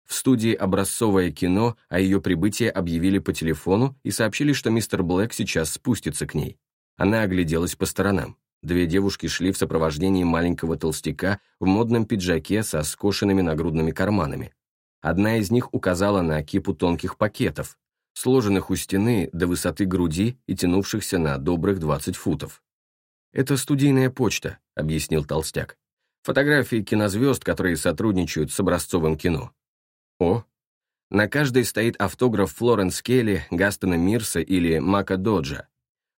В студии «Образцовое кино» о ее прибытии объявили по телефону и сообщили, что мистер Блэк сейчас спустится к ней. Она огляделась по сторонам. Две девушки шли в сопровождении маленького толстяка в модном пиджаке со скошенными нагрудными карманами. Одна из них указала на кипу тонких пакетов, сложенных у стены до высоты груди и тянувшихся на добрых 20 футов. «Это студийная почта», — объяснил толстяк. «Фотографии кинозвезд, которые сотрудничают с образцовым кино». «О!» На каждой стоит автограф Флоренс Келли, Гастона Мирса или Мака Доджа.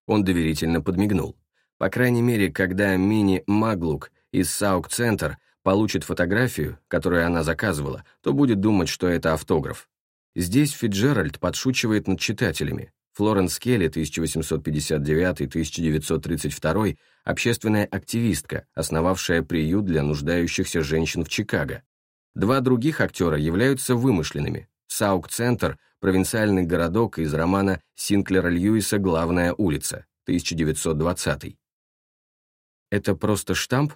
Он доверительно подмигнул. По крайней мере, когда Мини Маглук из Саук-центр получит фотографию, которую она заказывала, то будет думать, что это автограф. Здесь Фиджеральд подшучивает над читателями. Флоренс Келли, 1859-1932, общественная активистка, основавшая приют для нуждающихся женщин в Чикаго. Два других актера являются вымышленными. Саук-центр – провинциальный городок из романа Синклера Льюиса «Главная улица», 1920 это просто штамп?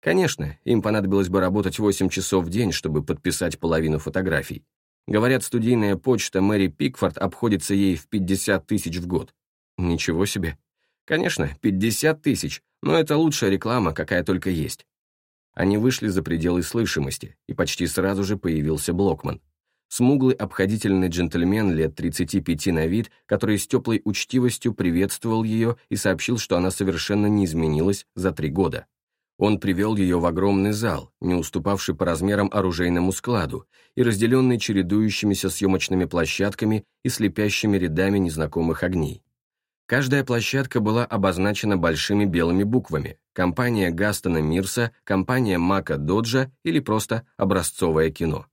Конечно, им понадобилось бы работать 8 часов в день, чтобы подписать половину фотографий. Говорят, студийная почта Мэри Пикфорд обходится ей в 50 тысяч в год. Ничего себе. Конечно, 50 тысяч, но это лучшая реклама, какая только есть. Они вышли за пределы слышимости, и почти сразу же появился Блокман. Смуглый обходительный джентльмен лет 35 на вид, который с теплой учтивостью приветствовал ее и сообщил, что она совершенно не изменилась за три года. Он привел ее в огромный зал, не уступавший по размерам оружейному складу и разделенный чередующимися съемочными площадками и слепящими рядами незнакомых огней. Каждая площадка была обозначена большими белыми буквами «Компания Гастона Мирса», «Компания Мака Доджа» или просто «Образцовое кино».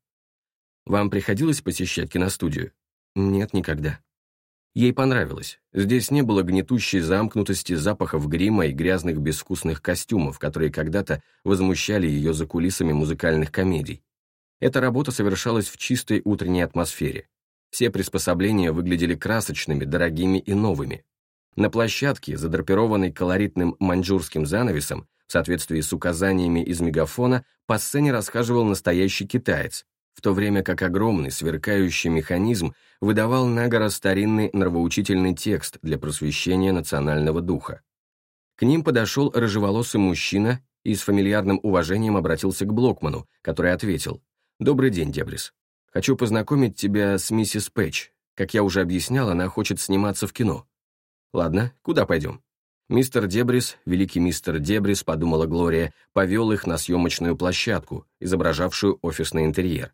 Вам приходилось посещать киностудию? Нет, никогда. Ей понравилось. Здесь не было гнетущей замкнутости запахов грима и грязных безвкусных костюмов, которые когда-то возмущали ее за кулисами музыкальных комедий. Эта работа совершалась в чистой утренней атмосфере. Все приспособления выглядели красочными, дорогими и новыми. На площадке, задрапированной колоритным маньчжурским занавесом, в соответствии с указаниями из мегафона, по сцене расхаживал настоящий китаец, в то время как огромный сверкающий механизм выдавал на гора старинный нравоучительный текст для просвещения национального духа. К ним подошел рыжеволосый мужчина и с фамильярным уважением обратился к Блокману, который ответил «Добрый день, Дебрис. Хочу познакомить тебя с миссис Пэтч. Как я уже объяснял, она хочет сниматься в кино. Ладно, куда пойдем?» Мистер Дебрис, великий мистер Дебрис, подумала Глория, повел их на съемочную площадку, изображавшую офисный интерьер.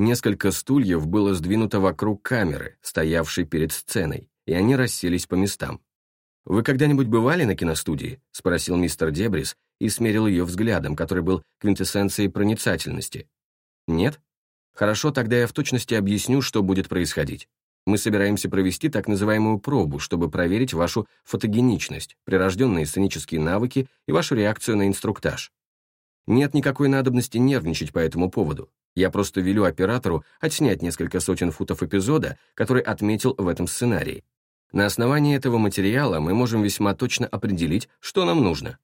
Несколько стульев было сдвинуто вокруг камеры, стоявшей перед сценой, и они расселись по местам. «Вы когда-нибудь бывали на киностудии?» — спросил мистер Дебрис и смерил ее взглядом, который был квинтэссенцией проницательности. «Нет? Хорошо, тогда я в точности объясню, что будет происходить. Мы собираемся провести так называемую пробу, чтобы проверить вашу фотогеничность, прирожденные сценические навыки и вашу реакцию на инструктаж. Нет никакой надобности нервничать по этому поводу. Я просто велю оператору отснять несколько сотен футов эпизода, который отметил в этом сценарии. На основании этого материала мы можем весьма точно определить, что нам нужно.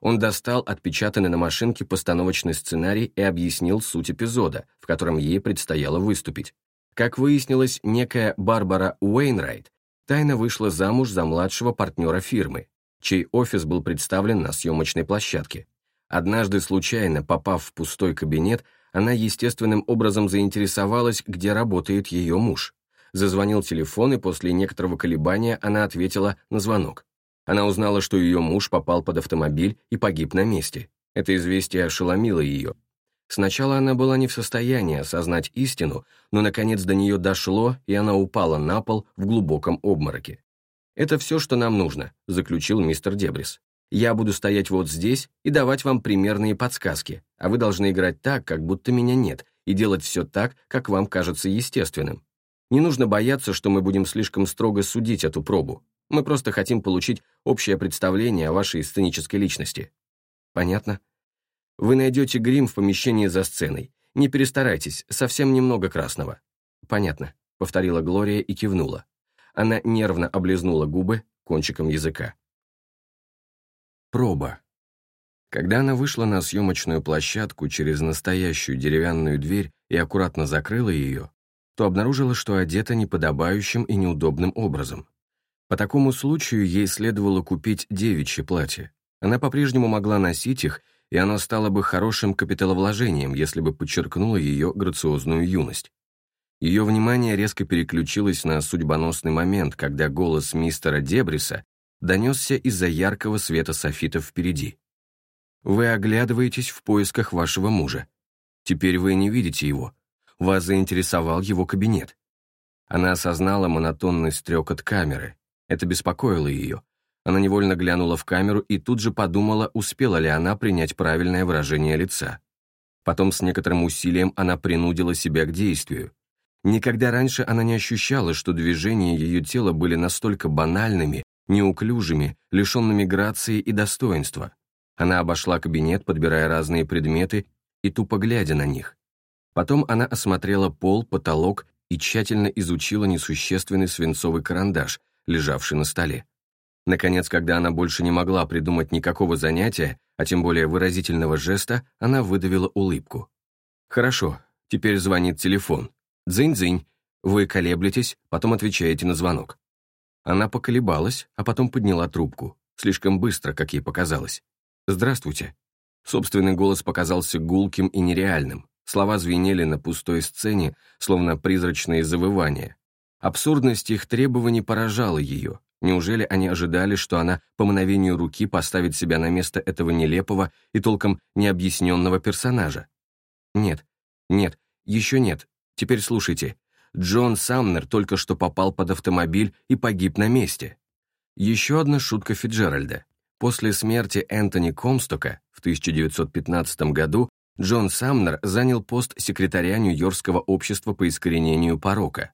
Он достал отпечатанный на машинке постановочный сценарий и объяснил суть эпизода, в котором ей предстояло выступить. Как выяснилось, некая Барбара Уэйнрайт тайно вышла замуж за младшего партнера фирмы, чей офис был представлен на съемочной площадке. Однажды, случайно попав в пустой кабинет, она естественным образом заинтересовалась, где работает ее муж. Зазвонил телефон, и после некоторого колебания она ответила на звонок. Она узнала, что ее муж попал под автомобиль и погиб на месте. Это известие ошеломило ее. Сначала она была не в состоянии осознать истину, но наконец до нее дошло, и она упала на пол в глубоком обмороке. «Это все, что нам нужно», — заключил мистер Дебрис. «Я буду стоять вот здесь и давать вам примерные подсказки, а вы должны играть так, как будто меня нет, и делать все так, как вам кажется естественным. Не нужно бояться, что мы будем слишком строго судить эту пробу. Мы просто хотим получить общее представление о вашей сценической личности. Понятно? Вы найдете грим в помещении за сценой. Не перестарайтесь, совсем немного красного. Понятно, повторила Глория и кивнула. Она нервно облизнула губы кончиком языка. Проба. Когда она вышла на съемочную площадку через настоящую деревянную дверь и аккуратно закрыла ее, то обнаружила, что одета неподобающим и неудобным образом. По такому случаю ей следовало купить девичье платье. Она по-прежнему могла носить их, и оно стало бы хорошим капиталовложением, если бы подчеркнуло ее грациозную юность. Ее внимание резко переключилось на судьбоносный момент, когда голос мистера Дебриса донесся из-за яркого света софитов впереди. «Вы оглядываетесь в поисках вашего мужа. Теперь вы не видите его, вас заинтересовал его кабинет. Она осознала монотонный стрекот камеры. Это беспокоило ее. Она невольно глянула в камеру и тут же подумала, успела ли она принять правильное выражение лица. Потом с некоторым усилием она принудила себя к действию. Никогда раньше она не ощущала, что движения ее тела были настолько банальными, неуклюжими, лишенными грации и достоинства. Она обошла кабинет, подбирая разные предметы и тупо глядя на них. Потом она осмотрела пол, потолок и тщательно изучила несущественный свинцовый карандаш, лежавший на столе. Наконец, когда она больше не могла придумать никакого занятия, а тем более выразительного жеста, она выдавила улыбку. «Хорошо, теперь звонит телефон. Дзынь-дзынь. Вы колеблетесь, потом отвечаете на звонок». Она поколебалась, а потом подняла трубку. Слишком быстро, как ей показалось. «Здравствуйте». Собственный голос показался гулким и нереальным. Слова звенели на пустой сцене, словно призрачные завывания. Абсурдность их требований поражала ее. Неужели они ожидали, что она по мгновению руки поставит себя на место этого нелепого и толком необъясненного персонажа? Нет, нет, еще нет. Теперь слушайте. Джон Самнер только что попал под автомобиль и погиб на месте. Еще одна шутка Фиджеральда. После смерти Энтони Комстока в 1915 году Джон Самнер занял пост секретаря Нью-Йоркского общества по искоренению порока.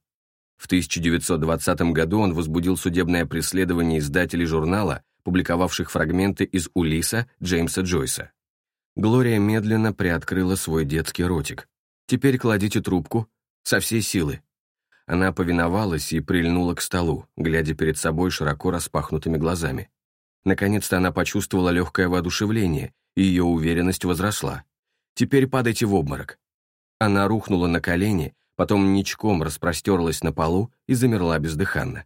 В 1920 году он возбудил судебное преследование издателей журнала, публиковавших фрагменты из «Улиса» Джеймса Джойса. Глория медленно приоткрыла свой детский ротик. «Теперь кладите трубку. Со всей силы». Она повиновалась и прильнула к столу, глядя перед собой широко распахнутыми глазами. Наконец-то она почувствовала легкое воодушевление, и ее уверенность возросла. Теперь падайте в обморок». Она рухнула на колени, потом ничком распростерлась на полу и замерла бездыханно.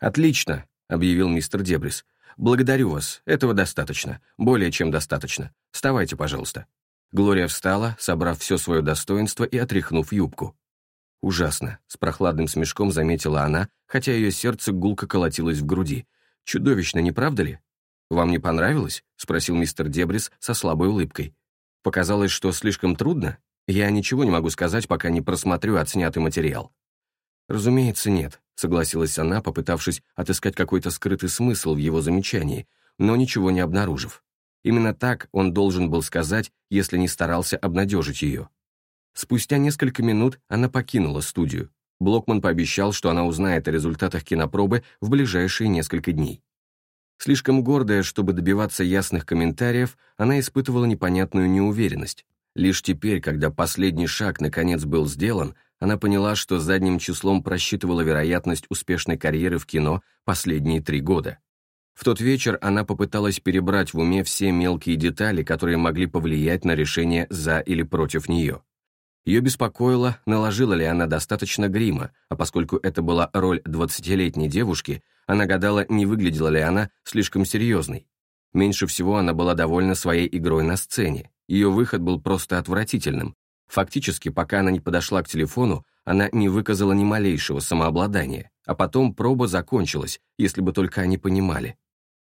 «Отлично», — объявил мистер Дебрис. «Благодарю вас, этого достаточно, более чем достаточно. Вставайте, пожалуйста». Глория встала, собрав все свое достоинство и отряхнув юбку. «Ужасно», — с прохладным смешком заметила она, хотя ее сердце гулко колотилось в груди. «Чудовищно, не правда ли?» «Вам не понравилось?» — спросил мистер Дебрис со слабой улыбкой. Показалось, что слишком трудно? Я ничего не могу сказать, пока не просмотрю отснятый материал. Разумеется, нет, согласилась она, попытавшись отыскать какой-то скрытый смысл в его замечании, но ничего не обнаружив. Именно так он должен был сказать, если не старался обнадежить ее. Спустя несколько минут она покинула студию. Блокман пообещал, что она узнает о результатах кинопробы в ближайшие несколько дней. Слишком гордая, чтобы добиваться ясных комментариев, она испытывала непонятную неуверенность. Лишь теперь, когда последний шаг наконец был сделан, она поняла, что задним числом просчитывала вероятность успешной карьеры в кино последние три года. В тот вечер она попыталась перебрать в уме все мелкие детали, которые могли повлиять на решение за или против нее. Ее беспокоило, наложила ли она достаточно грима, а поскольку это была роль 20-летней девушки, она гадала, не выглядела ли она слишком серьезной. Меньше всего она была довольна своей игрой на сцене. Ее выход был просто отвратительным. Фактически, пока она не подошла к телефону, она не выказала ни малейшего самообладания, а потом проба закончилась, если бы только они понимали.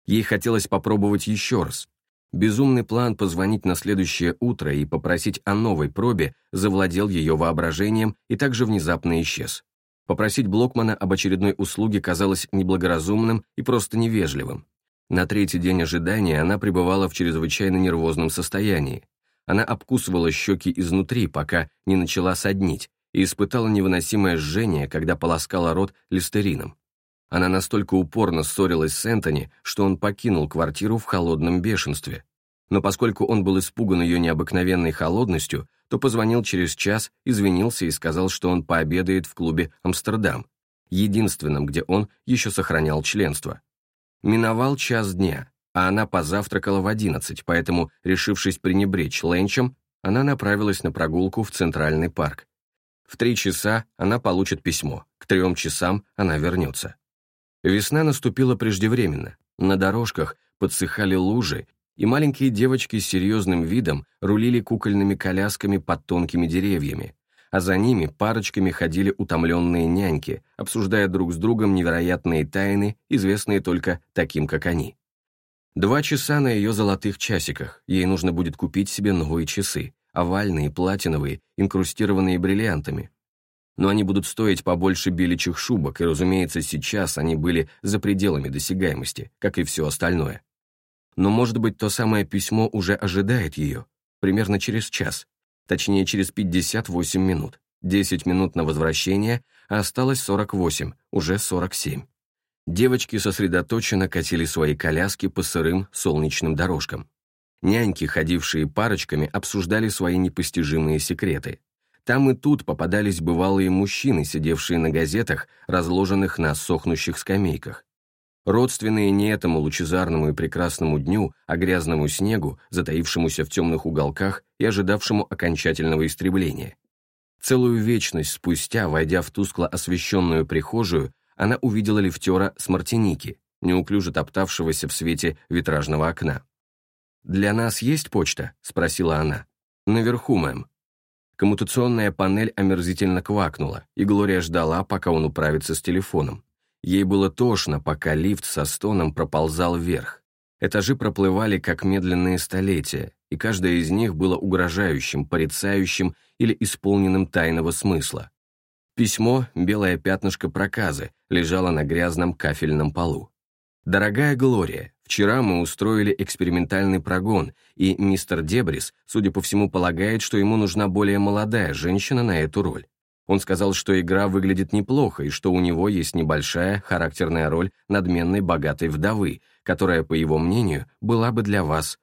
Ей хотелось попробовать еще раз, Безумный план позвонить на следующее утро и попросить о новой пробе завладел ее воображением и также внезапно исчез. Попросить Блокмана об очередной услуге казалось неблагоразумным и просто невежливым. На третий день ожидания она пребывала в чрезвычайно нервозном состоянии. Она обкусывала щеки изнутри, пока не начала соднить, и испытала невыносимое жжение, когда полоскала рот листерином. Она настолько упорно ссорилась с Энтони, что он покинул квартиру в холодном бешенстве. Но поскольку он был испуган ее необыкновенной холодностью, то позвонил через час, извинился и сказал, что он пообедает в клубе «Амстердам», единственном, где он еще сохранял членство. Миновал час дня, а она позавтракала в одиннадцать, поэтому, решившись пренебречь ленчем, она направилась на прогулку в Центральный парк. В три часа она получит письмо, к трем часам она вернется. Весна наступила преждевременно. На дорожках подсыхали лужи, и маленькие девочки с серьезным видом рулили кукольными колясками под тонкими деревьями, а за ними парочками ходили утомленные няньки, обсуждая друг с другом невероятные тайны, известные только таким, как они. Два часа на ее золотых часиках, ей нужно будет купить себе новые часы, овальные, платиновые, инкрустированные бриллиантами, но они будут стоить побольше беличьих шубок, и, разумеется, сейчас они были за пределами досягаемости, как и все остальное. Но, может быть, то самое письмо уже ожидает ее, примерно через час, точнее, через 58 минут. 10 минут на возвращение, а осталось 48, уже 47. Девочки сосредоточенно катили свои коляски по сырым солнечным дорожкам. Няньки, ходившие парочками, обсуждали свои непостижимые секреты. Там и тут попадались бывалые мужчины, сидевшие на газетах, разложенных на сохнущих скамейках. Родственные не этому лучезарному и прекрасному дню, а грязному снегу, затаившемуся в темных уголках и ожидавшему окончательного истребления. Целую вечность спустя, войдя в тускло освещенную прихожую, она увидела лифтера с Мартиники, неуклюже топтавшегося в свете витражного окна. «Для нас есть почта?» — спросила она. «Наверху, мэм», Коммутационная панель омерзительно квакнула, и Глория ждала, пока он управится с телефоном. Ей было тошно, пока лифт со стоном проползал вверх. Этажи проплывали, как медленные столетия, и каждое из них было угрожающим, порицающим или исполненным тайного смысла. Письмо, белое пятнышко проказы, лежало на грязном кафельном полу. «Дорогая Глория, Вчера мы устроили экспериментальный прогон, и мистер Дебрис, судя по всему, полагает, что ему нужна более молодая женщина на эту роль. Он сказал, что игра выглядит неплохо, и что у него есть небольшая характерная роль надменной богатой вдовы, которая, по его мнению, была бы для вас.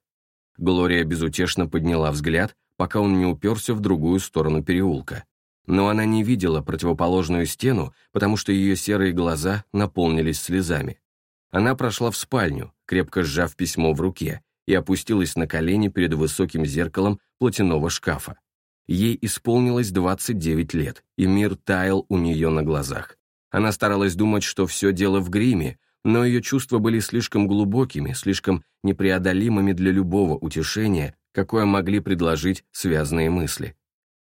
Глория безутешно подняла взгляд, пока он не уперся в другую сторону переулка. Но она не видела противоположную стену, потому что ее серые глаза наполнились слезами. Она прошла в спальню, крепко сжав письмо в руке, и опустилась на колени перед высоким зеркалом платяного шкафа. Ей исполнилось 29 лет, и мир таял у нее на глазах. Она старалась думать, что все дело в гриме, но ее чувства были слишком глубокими, слишком непреодолимыми для любого утешения, какое могли предложить связанные мысли.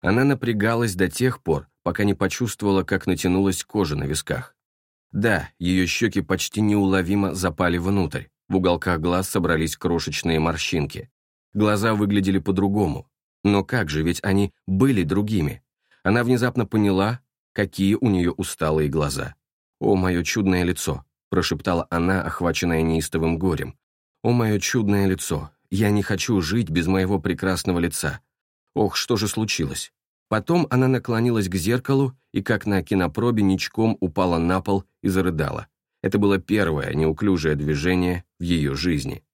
Она напрягалась до тех пор, пока не почувствовала, как натянулась кожа на висках. Да, ее щеки почти неуловимо запали внутрь, в уголках глаз собрались крошечные морщинки. Глаза выглядели по-другому. Но как же, ведь они были другими. Она внезапно поняла, какие у нее усталые глаза. «О, мое чудное лицо!» — прошептала она, охваченная неистовым горем. «О, мое чудное лицо! Я не хочу жить без моего прекрасного лица! Ох, что же случилось?» Потом она наклонилась к зеркалу и, как на кинопробе, ничком упала на пол и зарыдала. Это было первое неуклюжее движение в ее жизни.